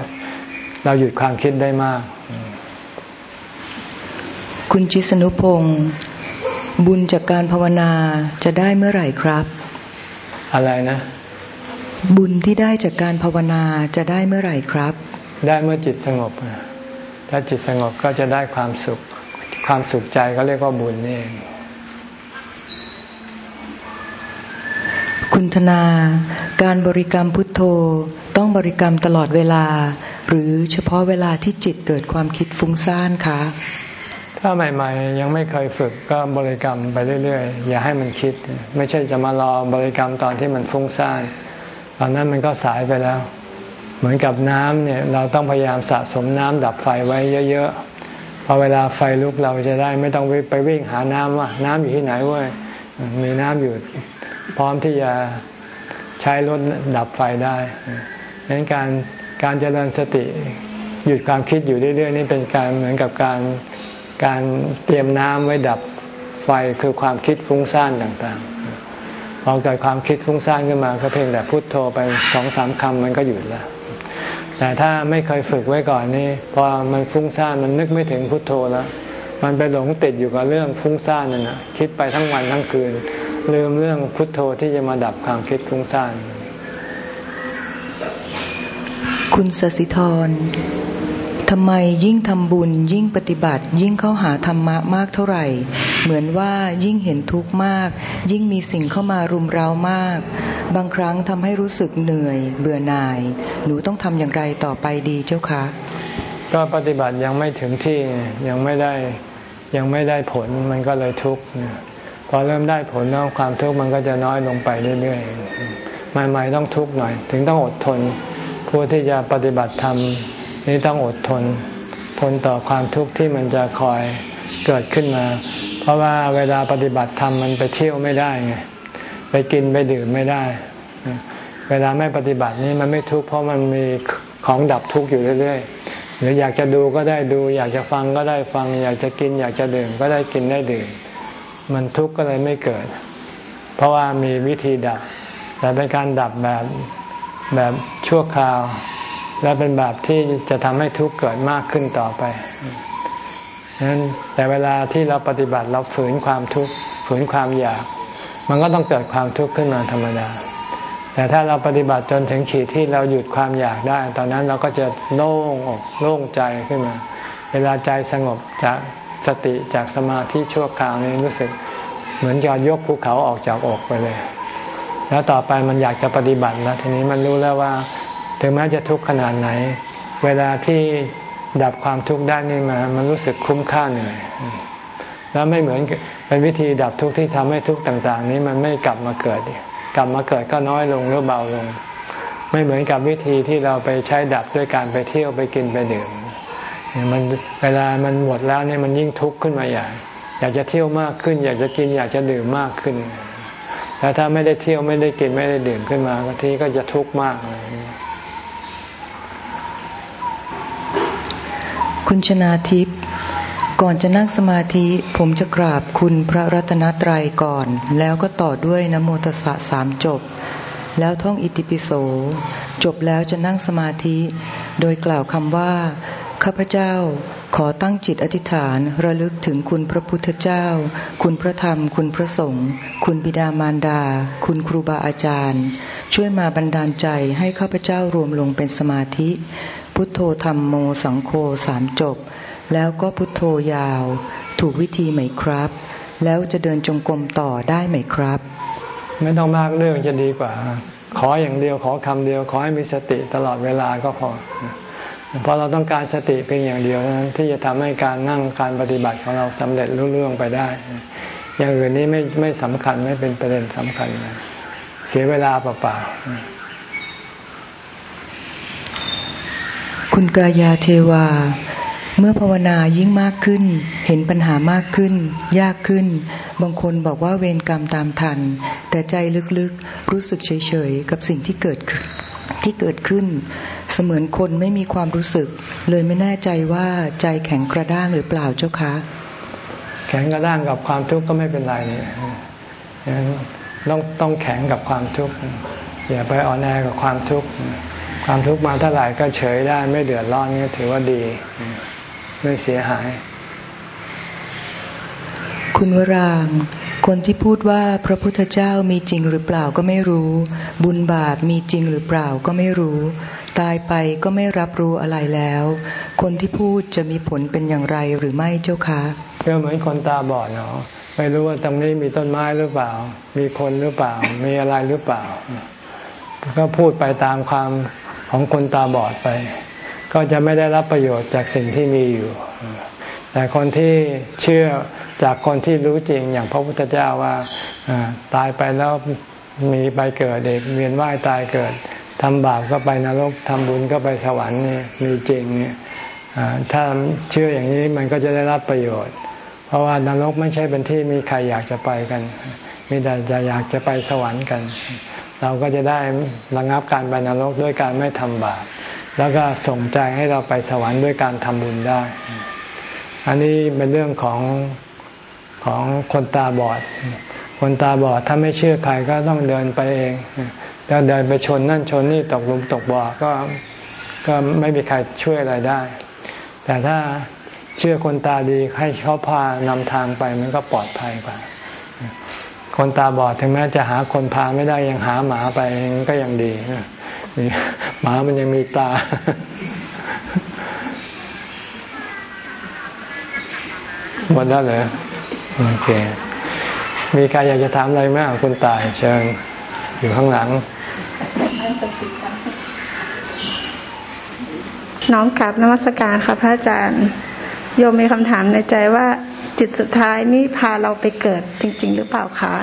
เราหยุดความคิดได้มาก คุณจิสนุพงศ์บุญจากการภาวนาจะได้เมื่อไหร่ครับ อะไรนะ บุญที่ได้จากการภาวนาจะได้เมื่อไหร่ครับ ได้เมื่อจิตสงบ ถ้าจิตสงบก็จะได้ความสุข ความสุขใจก็เรียกว่าบุญนี่เองคุณธนา การบริกรรมพุทโธต้องบริกรรมตลอดเวลา หรือเฉพาะเวลาที่จิตเกิดความคิดฟุ้งซ่านคะ ถ้าใหม่ ๆ ยังไม่เคยฝึกก็บริกรรมไปเรื่อยๆ อย่าให้มันคิด ไม่ใช่จะมารอบริกรรมตอนที่มันฟุ้งซ่านตอนนั้นมันก็สายไปแล้ว เหมือนกับน้ำเนี่ยเราต้องพยายามสะสมน้ำดับไฟไว้เยอะๆพอเวลาไฟลุกเราจะได้ไม่ต้องไปวิ่งหาน้ำว่าน้ำอยู่ที่ไหนเว้ยมีน้ำอยู่พร้อมที่จะใช้รถดับไฟได้ดังนั้นการการเจริญสติหยุดความคิดอยู่เรื่อยๆนี่เป็นการเหมือนกับการ การเตรียมน้ำไว้ดับไฟคือความคิดฟุ้งซ่านต่างๆพอเกิดความคิดฟุ้งซ่านขึ้นมา ก็เพียงแต่พุโทโธไปสองสามคำมันก็หยุดแล้วแต่ถ้าไม่เคยฝึกไว้ก่อนนี่พอมันฟุ้งซ่านมันนึกไม่ถึงพุโทโธแล้ว มันไปหลงติดอยู่กับเรื่องฟุ้งซ่านนั่นนะคิดไปทั้งวันทั้งคืน ลืมเรื่องพุทโธที่จะมาดับความคิดฟุ้งซ่าน คุณสสิธร ทำไมยิ่งทำบุญ ยิ่งปฏิบัติ ยิ่งเข้าหาธรรมะมากเท่าไหร่ เหมือนว่ายิ่งเห็นทุกข์มาก ยิ่งมีสิ่งเข้ามารุมเร้ามาก บางครั้งทำให้รู้สึกเหนื่อย เบื่อหน่าย หนูต้องทำอย่างไรต่อไปดีเจ้าคะ ก็ปฏิบัติยังไม่ถึงที่ยังไม่ได้ยังไม่ได้ผลมันก็เลยทุกข์พอเริ่มได้ผลแล้วความทุกข์มันก็จะน้อยลงไปเรื่อยๆใหม่ๆต้องทุกข์หน่อย ถึงต้องอดทนผู้ที่จะปฏิบัติธรรม นี่ต้องอดทน ทนต่อความทุกข์ที่มันจะคอยเกิดขึ้นมา เพราะว่าเวลาปฏิบัติธรรมมันไปเที่ยวไม่ได้ไงไปกินไปดื่มไม่ได้ เวลาไม่ปฏิบัตินี่มันไม่ทุกข์เพราะมันมีของดับทุกข์อยู่เรื่อยๆ หรืออยากจะดูก็ได้ดู อยากจะฟังก็ได้ฟัง อยากจะกิน อยากจะดื่มก็ได้กินได้ดื่ม มันทุกข์ก็เลยไม่เกิด เพราะว่ามีวิธีดับ แต่เป็นการดับแบบแบบชั่วคราว และเป็นแบบที่จะทำให้ทุกข์เกิดมากขึ้นต่อไปนั้นแต่เวลาที่เราปฏิบัติเราฝืนความทุกข์ฝืนความอยาก มันก็ต้องเกิดความทุกข์ขึ้นมาธรรมดา แต่ถ้าเราปฏิบัติจนถึงขีดที่เราหยุดความอยากได้ ตอนนั้นเราก็จะโล่งอกโล่งใจขึ้นมา เวลาใจสงบจากสติจากสมาธิชั่วคราวนี้รู้สึกเหมือนจะยกภูเขาออกจากอกไปเลย แล้วต่อไปมันอยากจะปฏิบัติแล้วทีนี้มันรู้แล้วว่า ถึงแม้จะทุกข์ขนาดไหน เวลาที่ดับความทุกข์ได้นี่มามันรู้สึกคุ้มค่าเหนื่อยแล้วไม่เหมือนเป็นวิธีดับทุกข์ที่ทำให้ทุกข์ต่าง ๆ นี้มันไม่กลับมาเกิด กลับมาเกิดก็น้อยลงหรือเบาลง ไม่เหมือนกับวิธีที่เราไปใช้ดับด้วยการไปเที่ยวไปกินไปดื่มมันเวลามันหมดแล้วเนี่ยมันยิ่งทุกข์ขึ้นมาอย่อยากจะเที่ยวมากขึ้น อยากจะกินอยากจะดื่มมากขึ้นแล้วถ้าไม่ได้เที่ยวไม่ได้กินไม่ได้ดื่มขึ้นมาบางทีก็จะทุกข์มากเลย คุณชนาทิพย์ก่อนจะนั่งสมาธิผมจะกราบคุณพระรัตนตรัยก่อน แล้วก็ต่อด้วยนโมตสะสามจบ แล้วท่องอิติปิโส จบแล้วจะนั่งสมาธิ โดยกล่าวคำว่า ข้าพเจ้าขอตั้งจิตอธิษฐานระลึกถึงคุณพระพุทธเจ้า คุณพระธรรม คุณพระสงฆ์ คุณบิดามารดา คุณครูบาอาจารย์ ช่วยมาบันดาลใจให้ข้าพเจ้ารวมลงเป็นสมาธิ พุทโธธรรมโมสังโฆสามจบ แล้วก็พุทโธยาว ถูกวิธีไหมครับ แล้วจะเดินจงกรมต่อได้ไหมครับ ไม่ต้องมากเรื่องจะดีกว่า ขออย่างเดียวขอคำเดียว ขอให้มีสติตลอดเวลาก็พอเพราะเราต้องการสติเพียงอย่างเดียวนั้นที่จะทำให้การนั่งการปฏิบัติของเราสำเร็จรุ่งเรื่องไปได้ อย่างอื่นนี้ไม่ไม่สำคัญไม่เป็นประเด็นสำคัญเสียเวลาเปล่าๆ คุณกายาเทวา เมื่อภาวนายิ่งมากขึ้น เห็นปัญหามากขึ้น ยากขึ้น บางคนบอกว่าเวรกรรมตามทัน แต่ใจลึกๆรู้สึกเฉยๆ กับสิ่งที่เกิดขึ้นที่เกิดขึ้น เสมือนคนไม่มีความรู้สึก เลยไม่แน่ใจว่าใจแข็งกระด้างหรือเปล่าเจ้าคะ แข็งกระด้างกับความทุกข์ก็ไม่เป็นไรเนี่ยต้องต้องแข็งกับความทุกข์อย่าไปอ่อนแอกับความทุกข์ ความทุกข์มาเท่าไหร่ก็เฉยได้ไม่เดือดร้อนนี่ถือว่าดี ไม่เสียหาย คุณวรางคนที่พูดว่าพระพุทธเจ้ามีจริงหรือเปล่าก็ไม่รู้ บุญบาปมีจริงหรือเปล่าก็ไม่รู้ ตายไปก็ไม่รับรู้อะไรแล้ว คนที่พูดจะมีผลเป็นอย่างไรหรือไม่เจ้าคะก็เหมือนคนตาบอดเนาะไม่รู้ว่าตรงนี้มีต้นไม้หรือเปล่า มีคนหรือเปล่า มีอะไรหรือเปล่า ก็พูดไปตามความของคนตาบอดไป ก็จะไม่ได้รับประโยชน์จากสิ่งที่มีอยู่ แต่คนที่เชื่อจากคนที่รู้จริงอย่างพระพุทธเจ้าว่าตายไปแล้วมีไปเกิดเด็กเวียนว่ายตายเกิดทำบาปก็ไปนรกทำบุญก็ไปสวรรค์นี่มีจริงเนี่ยถ้าเชื่ออย่างนี้มันก็จะได้รับประโยชน์ เพราะว่านรกไม่ใช่เป็นที่มีใครอยากจะไปกัน มีแต่จะอยากจะไปสวรรค์กัน เราก็จะได้ระงับการไปนรกด้วยการไม่ทำบาปแล้วก็ส่งใจให้เราไปสวรรค์ด้วยการทำบุญได้ อันนี้เป็นเรื่องของของคนตาบอด คนตาบอดถ้าไม่เชื่อใครก็ต้องเดินไปเองแล้วเดินไปชนนั่นชนนี่ตกหลุมตกบ่อก็ก็ไม่มีใครช่วยอะไรได้ แต่ถ้าเชื่อคนตาดีให้เขาพานำทางไปมันก็ปลอดภัยกว่า คนตาบอดถึงแม้จะหาคนพาไม่ได้ยังหาหมาไปก็ยังดีหมามันยังมีตา หมดแล้วเหรอโอเค มีใครอยากจะถามอะไรไหมคุณตายเชิญอยู่ข้างหลัง น้องกลับนมัสการค่ะพระอาจารย์ โยมมีคำถามในใจว่า จิตสุดท้ายนี่พาเราไปเกิดจริง ๆ หรือเปล่าคะ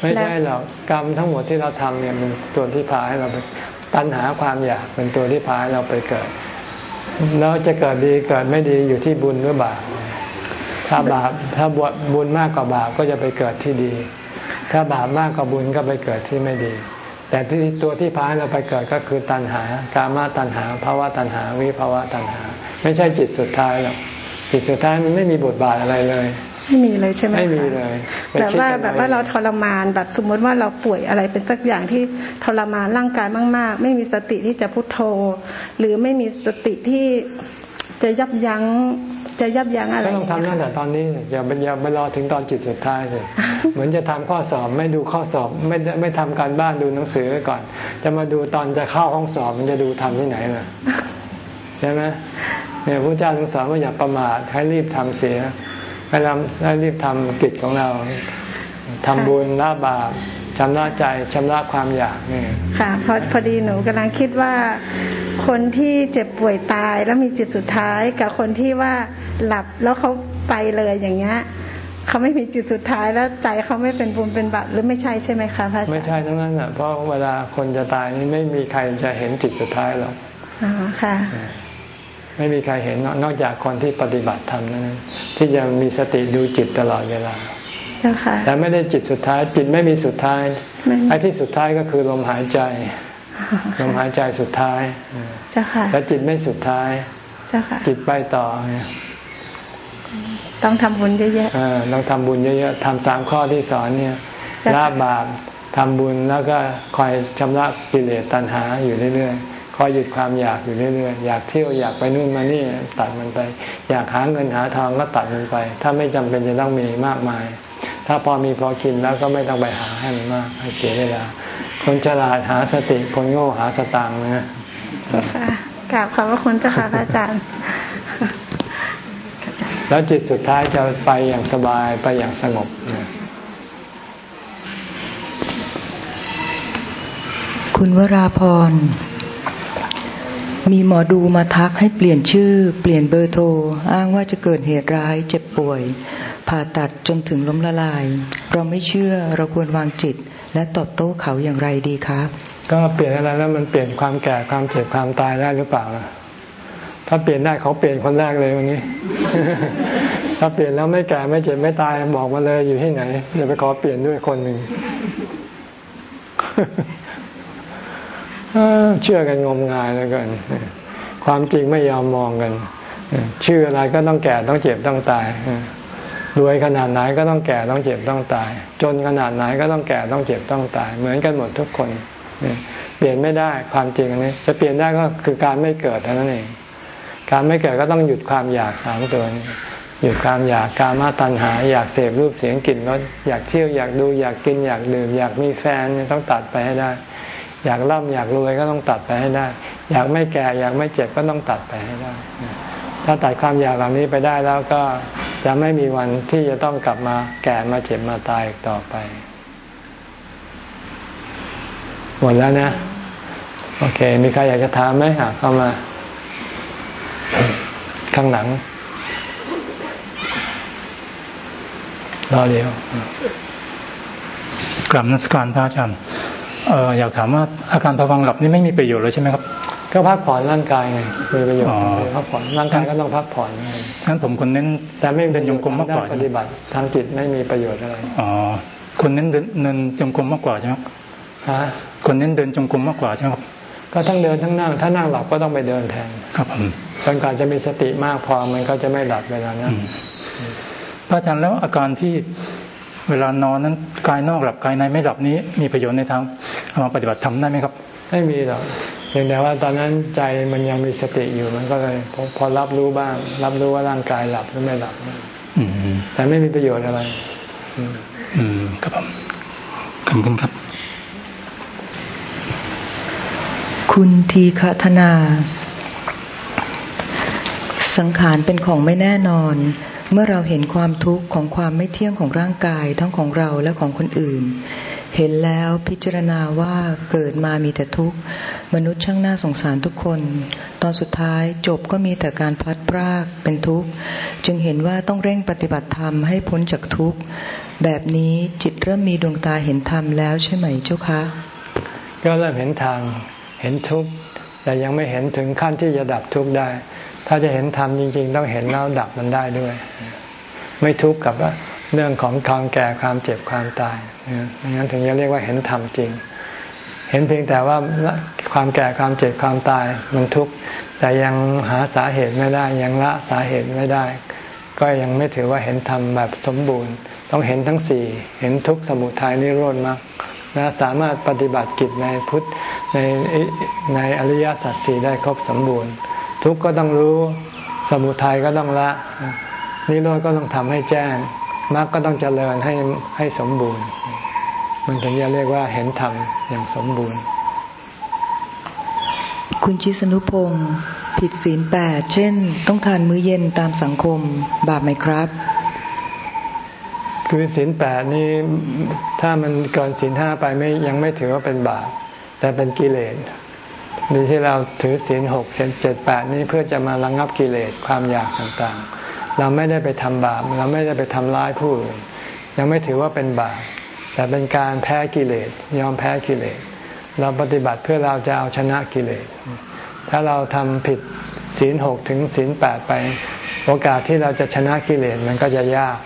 ไม่ใช่หรอกกรรมทั้งหมดที่เราทำเนี่ยมันตัวที่พาให้เราไปตัณหาความอยากเป็นตัวที่พาให้เราไปเกิดแล้วจะเกิดดีเกิดไม่ดีอยู่ที่บุญหรือบาปถ้าบาปถ้าบวบุญมากกว่าบาปก็จะไปเกิดที่ดี ถ้าบาปมากกว่าบุญก็ไปเกิดที่ไม่ดี แต่ที่ตัวที่พาเราไปเกิดก็คือตัณหากามาตัณหาภาวะตัณหาวิภาวะตัณหา ไม่ใช่จิตสุดท้ายหรอก จิตสุดท้ายมันไม่มีบทบาทอะไรเลย ไม่มีเลยใช่ไหมไม่มีเลยแบบว่าแบบว่าเราทรมานแบบสมมติว่าเราป่วยอะไรเป็นสักอย่างที่ทรมานร่างกายมาก ๆ ไม่มีสติที่จะพุโทโธ หรือไม่มีสติที่จะยับยั้งจะยับยั้งอะไรก็ต้องทำนั่นแหละตอนนี้อย่าไปอย่าไปรอถึงตอนจิตสุดท้ายเลยเหมือนจะทำข้อสอบไม่ดูข้อสอบไม่ไม่ทำการบ้านดูหนังสือก่อน จะมาดูตอนจะเข้าห้องสอบมันจะดูทำที่ไหนล่ะ ใช่ไหมเนี่ยพระเจ้าทรงสอนว่าอย่าประมาทให้รีบทำเสียให้ทำให้รีบทำกิจของเราทำบุญละบาปชำระใจชำระความอยากนี่ค่ะพอพอดีหนูกำลังคิดว่า คนที่เจ็บป่วยตายแล้วมีจิตสุดท้าย กับคนที่ว่าหลับแล้วเขาไปเลยอย่างเงี้ยเขาไม่มีจิตสุดท้ายแล้วใจเขาไม่เป็นบุญเป็นบาปหรือไม่ใช่ใช่ไหมคะพระอาจารย์ไม่ใช่ทั้งนั้นอะเพราะเวลาคนจะตายนี่ไม่มีใครจะเห็นจิตสุดท้ายหรอกอ๋อค่ะ ไม่มีใครเห็นนอกจากคนที่ปฏิบัติธรรมนั้นที่จะมีสติดูจิตตลอดเวลาแต่ไม่ได้จิตสุดท้ายจิตไม่มีสุดท้ายไอ้ที่สุดท้ายก็คือลมหายใจลมหายใจสุดท้ายแล้วจิตไม่สุดท้ายจิตไปต่อต้องทำบุญเยอะๆต้องทำบุญเยอะๆทำสามข้อที่สอนเนี่ยละบาปทำบุญแล้วก็คอยชำระกิเลสตัณหาอยู่เรื่อยๆ คอยหยุดความอยากอยู่เรื่อยๆอยากเที่ยวอยากไปนู่นมานี่ตัดมันไป อยากหาเงินหาทองก็ตัดมันไป ถ้าไม่จำเป็นจะต้องมีมากมาย ถ้าพอมีพอกินแล้วก็ไม่ต้องไปหาให้มันมากให้เสียเวลา คนฉลาดหาสติคนโง่หาสตางค์นะค่ะกราบขอบพระคุณเจ้าค่ะพระอาจารย์แล้วจิตสุดท้ายจะไปอย่างสบายไปอย่างสงบคุณวราพร มีหมอดูมาทักให้เปลี่ยนชื่อ เปลี่ยนเบอร์โทร อ้างว่าจะเกิดเหตุร้ายเจ็บป่วย ผ่าตัดจนถึงล้มละลาย เราไม่เชื่อเราควรวางจิต และตอบโต้เขาอย่างไรดีครับก็เปลี่ยนอะไรแล้วมันเปลี่ยนความแก่ความเจ็บความตายได้หรือเปล่าถ้าเปลี่ยนได้เขาเปลี่ยนคนแรกเลยวันนี้ ถ้าเปลี่ยนแล้วไม่แก่ไม่เจ็บไม่ตายบอกมาเลยอยู่ที่ไหนเดี๋ยวไปขอเปลี่ยนด้วยคนหนึ่ง เชื่อกันงมงายแล้วกัน ความจริงไม่ยอมมองกันชื่ออะไรก็ต้องแก่ต้องเจ็บต้องตายรวยขนาดไหนก็ต้องแก่ต้องเจ็บต้องตาย จนขนาดไหนก็ต้องแก่ต้องเจ็บต้องตาย เหมือนกันหมดทุกคนเปลี่ยนไม่ได้ความจริงนนี้ จะเปลี่ยนได้ก็คือการไม่เกิดเท่านั้นเองการไม่เกิดก็ต้องหยุดความอยากสามตัวนี้หยุดความอยากการมาตัณหา อยากเสพรูปเสียงกลิ่นรสอยากเที่ยวอยากดูอยากกินอยากดื่มอยากมีแฟนต้องตัดไปให้ได้ อยากร่ำอยากรวยก็ต้องตัดไปให้ได้ อยากไม่แก่อยากไม่เจ็บก็ต้องตัดไปให้ได้ ถ้าตัดความอยากเหล่านี้ไปได้แล้วก็จะไม่มีวันที่จะต้องกลับมาแก่มาเจ็บมาตายอีกต่อไป หมดแล้วนะ โอเค มีใครอยากจะถามไหมหาเข้ามา ข้างหลังรอเดียวกลับนักการพระอาจารย์ เอออยากถามว่าอาการภาวะหลับนี่ไม่มีประโยชน์เลยใช่ไหมครับ ก็พักผ่อนร่างกายไงมีประโยชน์พักผ่อนร่างกายก็ต้องพักผ่อนงั้นผมคนเน้นแต่ไม่เดินยงกลมมากกว่าปฏิบัติทางจิตไม่มีประโยชน์อะไรอ๋อคนเน้นเดินเดินจงกรมมากกว่าใช่ไหมฮะคนเน้นเดินจงกรมมากกว่าใช่ไหมครับก็ทั้งเดินทั้งนั่งถ้านั่งหลับก็ต้องไปเดินแทนครับผมจนกว่าจะมีสติมากพอมันก็จะไม่หลับเวลานั้นพระอาจารย์แล้วอาการที่ เวลานอนนั้นกายนอกหลับกายในไม่หลับนี้ มีประโยชน์ในทางมาปฏิบัติทำได้ไหมครับ ไม่มีหรอกเพียงแต่ว่าตอนนั้นใจมันยังมีสติอยู่มันก็เลยพอพอรับรู้บ้าง รับรู้ว่าร่างกายหลับหรือไม่หลับแต่ไม่มีประโยชน์อะไรอืมครับผมขอบคุณครับ คุณทีฆธนา สังขารเป็นของไม่แน่นอน เมื่อเราเห็นความทุกข์ของความไม่เที่ยงของร่างกายทั้งของเราและของคนอื่น เห็นแล้วพิจารณาว่าเกิดมามีแต่ทุกข์มนุษย์ช่างน่าสงสารทุกคน ตอนสุดท้ายจบก็มีแต่การพลัดพรากเป็นทุกข์จึงเห็นว่าต้องเร่งปฏิบัติธรรมให้พ้นจากทุกข์แบบนี้จิตเริ่มมีดวงตาเห็นธรรมแล้วใช่ไหมเจ้าคะก็เริ่มเห็นทางเห็นทุกข์แต่ยังไม่เห็นถึงขั้นที่จะดับทุกข์ได้ ถ้าจะเห็นธรรมจริง ๆ ต้องเห็นแล้วดับมันได้ด้วย ไม่ทุกข์กับเรื่องของความแก่ความเจ็บความตายงั้นถึงจะเรียกว่าเห็นธรรมจริง เห็นเพียงแต่ว่าความแก่ความเจ็บความตายมันทุกข์แต่ยังหาสาเหตุไม่ได้ ยังละสาเหตุไม่ได้ ก็ยังไม่ถือว่าเห็นธรรมแบบสมบูรณ์ ต้องเห็นทั้งสี่เห็นทุกข์สมุทัยนิโรธมรรคและสามารถปฏิบัติกิจในพุทธในในอริยสัจสี่ได้ครบสมบูรณ์ ทุกก็ต้องรู้สมุทัยก็ต้องละ นิโรธก็ต้องทำให้แจ้งมรรคก็ต้องเจริญให้ให้สมบูรณ์ มันถึงจะเรียกว่าเห็นธรรมอย่างสมบูรณ์ คุณชิสนุพงศ์ผิดศีลแปดเช่น ต้องทานมื้อเย็นตามสังคมบาปไหมครับ คือศีลแปดนี่ถ้ามันเกินศีลห้าไปไม่ยังไม่ถือว่าเป็นบาปแต่เป็นกิเลส ดีที่เราถือศีลหกศีลเจ็ดแปดนี้เพื่อจะมาระงงับกิเลสความอยากต่างๆ เราไม่ได้ไปทำบาป เราไม่ได้ไปทำร้ายผู้อื่นยังไม่ถือว่าเป็นบาป แต่เป็นการแพ้กิเลสยอมแพ้กิเลส เราปฏิบัติเพื่อเราจะเอาชนะกิเลส ถ้าเราทำผิดศีลหกถึงศีลแปดไป โอกาสที่เราจะชนะกิเลสมันก็จะยาก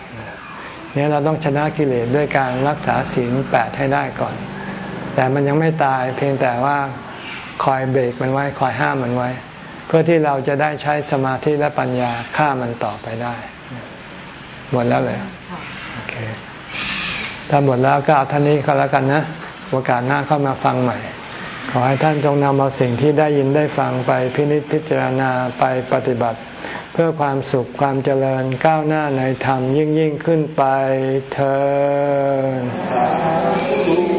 เนี่ยเราต้องชนะกิเลสด้วยการรักษาศีลแปดให้ได้ก่อน แต่มันยังไม่ตายเพียงแต่ว่า คอยเบรกมันไว้ คอยห้ามมันไว้ เพื่อที่เราจะได้ใช้สมาธิและปัญญาฆ่ามันต่อไปได้ หมดแล้วเลยโอเคถ้าหมดแล้วก็เอาท่านนี้ก็แล้วกันนะโอกาสหน้าเข้ามาฟังใหม่ ขอให้ท่านจงนำเอาสิ่งที่ได้ยินได้ฟังไปพินิจพิจารณาไปปฏิบัติ เพื่อความสุขความเจริญก้าวหน้าในธรรมยิ่งยิ่งขึ้นไปเธอ